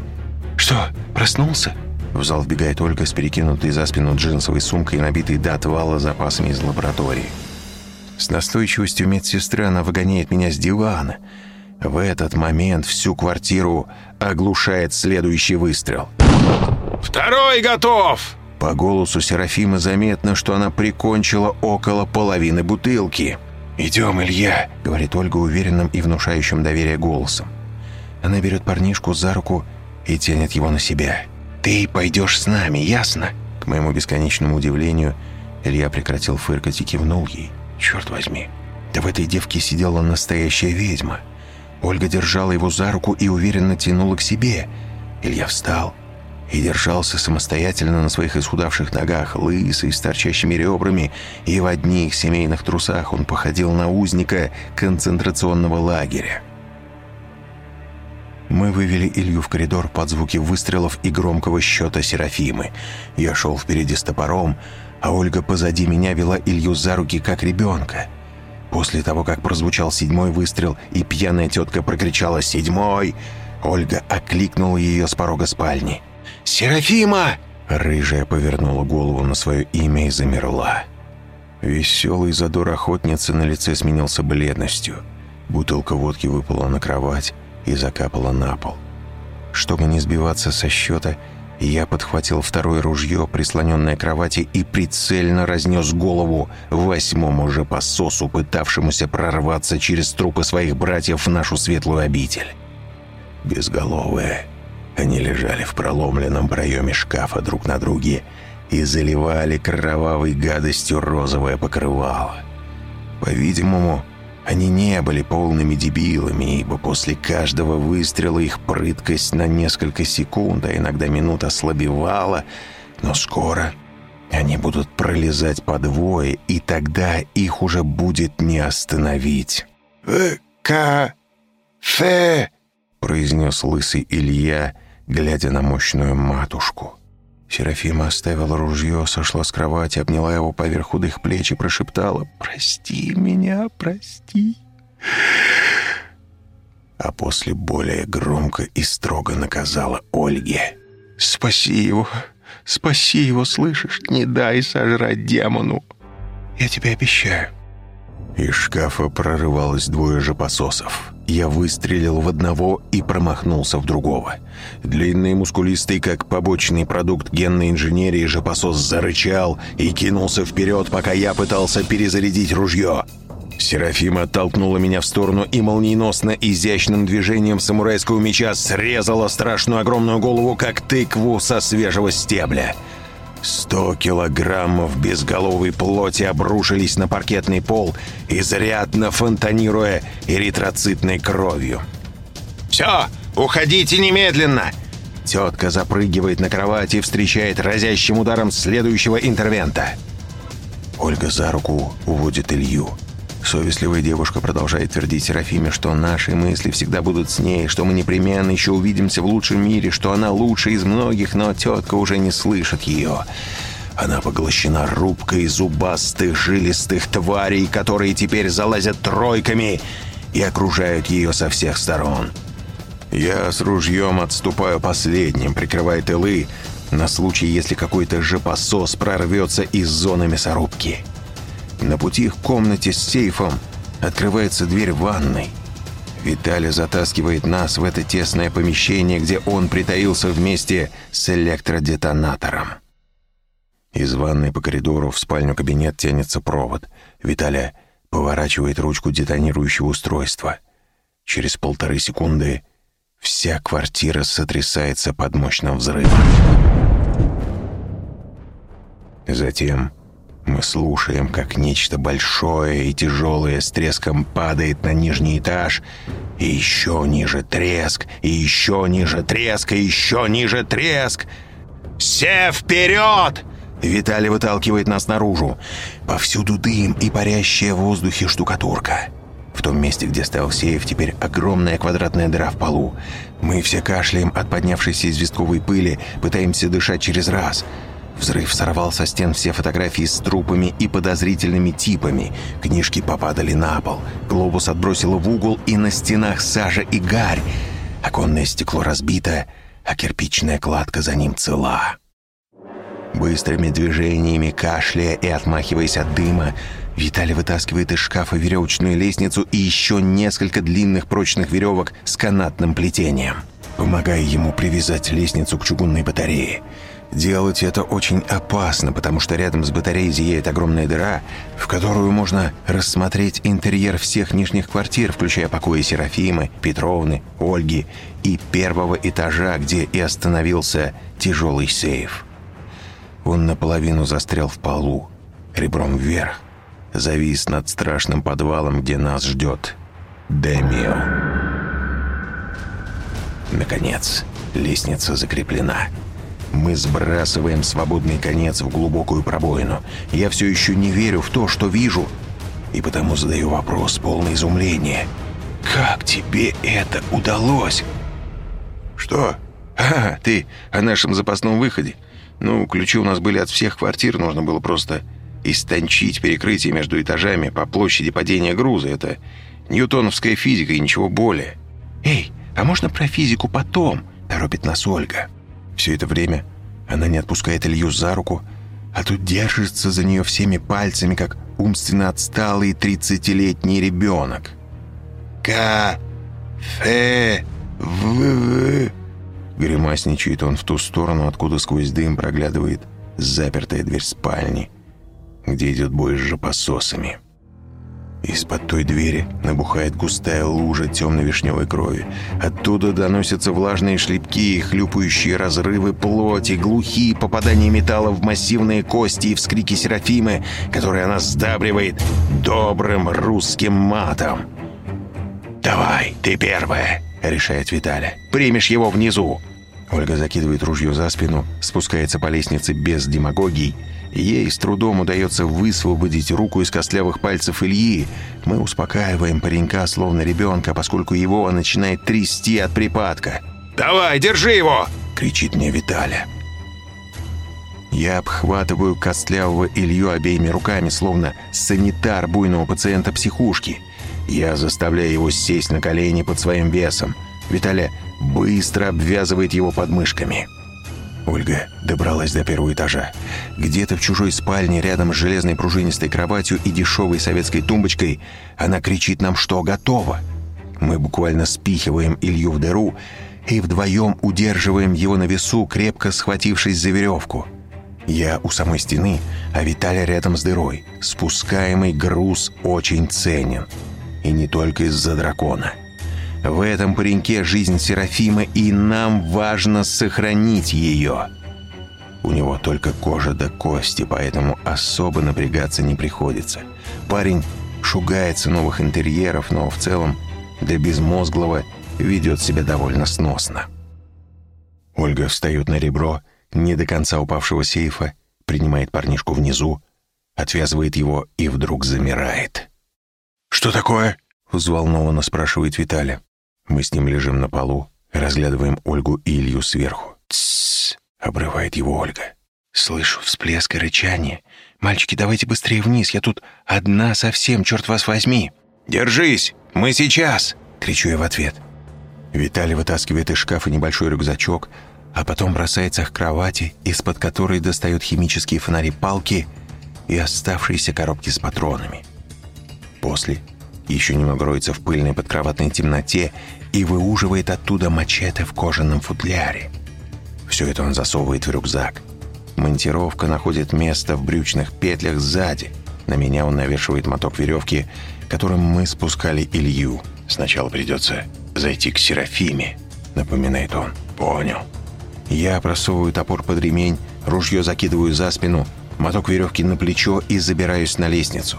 «Что, проснулся?» В зал вбегает Ольга с перекинутой за спину джинсовой сумкой и набитой до отвала запасами из лаборатории. С настойчивостью медсестры она выгоняет меня с дивана. В этот момент всю квартиру оглушает следующий выстрел. «Второй готов!» По голосу Серафимы заметно, что она прикончила около половины бутылки. «Идем, Илья», — говорит Ольга уверенным и внушающим доверие голосом. Она берет парнишку за руку и тянет его на себя. «Ты пойдешь с нами, ясно?» К моему бесконечному удивлению, Илья прекратил фыркать и кивнул ей. «Черт возьми, да в этой девке сидела настоящая ведьма». Ольга держала его за руку и уверенно тянула к себе. Илья встал и держался самостоятельно на своих исхудавших ногах, лысый, с торчащими ребрами, и в одних семейных трусах он походил на узника концентрационного лагеря. Мы вывели Илью в коридор под звуки выстрелов и громкого счета Серафимы. Я шел впереди с топором, а Ольга позади меня вела Илью за руки, как ребенка. После того, как прозвучал седьмой выстрел и пьяная тетка прокричала «Седьмой!», Ольга окликнула ее с порога спальни. «Серафима!» Рыжая повернула голову на свое имя и замерла. Веселый задор охотницы на лице сменился бледностью. Бутылка водки выпала на кровать, и закапала на пол. Чтобы не сбиваться со счета, я подхватил второе ружье, прислоненное к кровати, и прицельно разнес голову восьмому же пососу, пытавшемуся прорваться через трупы своих братьев в нашу светлую обитель. Безголовые, они лежали в проломленном проеме шкафа друг на друге и заливали кровавой гадостью розовое покрывало. По-видимому, они не были полными дебилами, ибо после каждого выстрела их прыткость на несколько секунд, а иногда минут ослабевала, но скоро они будут пролезать по двое, и тогда их уже будет не остановить. «В-ка-фе!» — произнес лысый Илья, глядя на мощную матушку. Серафима оставила ружье, сошла с кровати, обняла его поверх худых плеч и прошептала «Прости меня, прости». А после более громко и строго наказала Ольге «Спаси его, спаси его, слышишь? Не дай сожрать демону. Я тебе обещаю». Из шкафа прорывалось двое же пососов. Я выстрелил в одного и промахнулся в другого. Длинный, мускулистый, как побочный продукт генной инженерии, жопосос зарычал и кинулся вперед, пока я пытался перезарядить ружье. Серафима оттолкнула меня в сторону и молниеносно изящным движением самурайского меча срезала страшную огромную голову, как тыкву со свежего стебля. Сто килограммов безголовой плоти обрушились на паркетный пол, изрядно фонтанируя эритроцитной кровью. «Все, уходите немедленно!» Тетка запрыгивает на кровать и встречает разящим ударом следующего интервента. Ольга за руку уводит Илью. Совестливая девушка продолжает твердить Серафиме, что наши мысли всегда будут с ней, что мы непременно еще увидимся в лучшем мире, что она лучшая из многих, но тетка уже не слышит ее. Она поглощена рубкой зубастых жилистых тварей, которые теперь залазят тройками и окружают ее со всех сторон. Я с ружьем отступаю последним, прикрывая тылы, на случай, если какой-то жопосос прорвется из зоны мясорубки. На пути к комнате с сейфом открывается дверь ванной. Виталий затаскивает нас в это тесное помещение, где он притаился вместе с электродетонатором. Из ванной по коридору в спальню-кабинет тянется провод. Виталий поворачивает ручку детонирующего устройства. Через полторы секунды вся квартира сотрясается под мощным взрывом. Затем мы слушаем, как нечто большое и тяжелое с треском падает на нижний этаж, и еще ниже треск, и еще ниже треск, и еще ниже треск. «Все вперед!» Виталий выталкивает нас наружу. Повсюду дым и парящая в воздухе штукатурка. В том месте, где стоял сейф, теперь огромная квадратная дыра в полу. Мы все кашляем от поднявшейся известковой пыли, пытаемся дышать через раз – Взрыв сорвал со стен все фотографии с трупами и подозрительными типами. Книжки попадали на пол. Глобус отбросило в угол, и на стенах сажа и гарь. Оконное стекло разбито, а кирпичная кладка за ним цела. Быстрыми движениями, кашляя и отмахиваясь от дыма, Виталий вытаскивает из шкафа веревочную лестницу и еще несколько длинных прочных веревок с канатным плетением. Помогая ему привязать лестницу к чугунной батарее. Делать это очень опасно, потому что рядом с батареей зияет огромная дыра, в которую можно рассмотреть интерьер всех нижних квартир, включая покои Серафимы, Петровны, Ольги и первого этажа, где и остановился тяжелый сейф. Он наполовину застрял в полу, ребром вверх, завис над страшным подвалом, где нас ждет Демио. Наконец, лестница закреплена. Мы сбрасываем свободный конец в глубокую пробоину. Я все еще не верю в то, что вижу, и потому задаю вопрос, полное изумления. «Как тебе это удалось?» «Что? А, ты о нашем запасном выходе. Ну, ключи у нас были от всех квартир, нужно было просто истончить перекрытие между этажами по площади падения груза. Это ньютоновская физика и ничего более». «Эй, а можно про физику потом?» – торопит нас Ольга. Все это время она не отпускает Илью за руку, а тут держится за нее всеми пальцами, как умственно отсталый тридцатилетний ребенок. «Ка-фе-в-в...» Гримасничает он в ту сторону, откуда сквозь дым проглядывает запертая дверь спальни, где идет бой с жопососами. Из-под той двери набухает густая лужа темно-вишневой крови. Оттуда доносятся влажные шлепки хлюпающие разрывы плоти, глухие попадания металла в массивные кости и вскрики Серафимы, которые она сдабривает добрым русским матом. «Давай, ты первая!» — решает Виталя. «Примешь его внизу!» Ольга закидывает ружье за спину, спускается по лестнице без демагогий Ей с трудом удается высвободить руку из костлявых пальцев Ильи. Мы успокаиваем паренька, словно ребенка, поскольку его начинает трясти от припадка. «Давай, держи его!» — кричит мне Виталя. Я обхватываю костлявого Илью обеими руками, словно санитар буйного пациента психушки. Я заставляю его сесть на колени под своим весом. Виталя быстро обвязывает его подмышками. Ольга добралась до первого этажа. Где-то в чужой спальне, рядом с железной пружинистой кроватью и дешевой советской тумбочкой, она кричит нам, что готова. Мы буквально спихиваем Илью в дыру и вдвоем удерживаем его на весу, крепко схватившись за веревку. Я у самой стены, а Виталий рядом с дырой. Спускаемый груз очень ценен. И не только из-за дракона. В этом пареньке жизнь Серафимы, и нам важно сохранить ее. У него только кожа до кости, поэтому особо напрягаться не приходится. Парень шугается новых интерьеров, но в целом для безмозглого ведет себя довольно сносно. Ольга встает на ребро не до конца упавшего сейфа, принимает парнишку внизу, отвязывает его и вдруг замирает. «Что такое?» — взволнованно спрашивает Виталя. Мы с ним лежим на полу, разглядываем Ольгу и Илью сверху. «Тссс!» — обрывает его Ольга. Слышу всплеск и рычание. «Мальчики, давайте быстрее вниз, я тут одна совсем, черт вас возьми!» «Держись! Мы сейчас!» — кричу я в ответ. Виталий вытаскивает из шкафа небольшой рюкзачок, а потом бросается к кровати, из-под которой достает химические фонари-палки и оставшиеся коробки с патронами. После еще немного роется в пыльной подкроватной темноте и выуживает оттуда мачете в кожаном футляре. Все это он засовывает в рюкзак. Монтировка находит место в брючных петлях сзади. На меня он навешивает моток веревки, которым мы спускали Илью. «Сначала придется зайти к Серафиме», — напоминает он. «Понял». Я просовываю топор под ремень, ружье закидываю за спину, моток веревки на плечо и забираюсь на лестницу.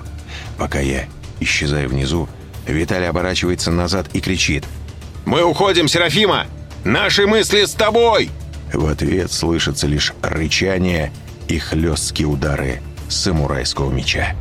Пока я исчезаю внизу, Виталий оборачивается назад и кричит — «Мы уходим, Серафима! Наши мысли с тобой!» В ответ слышатся лишь рычание и хлесткие удары самурайского меча.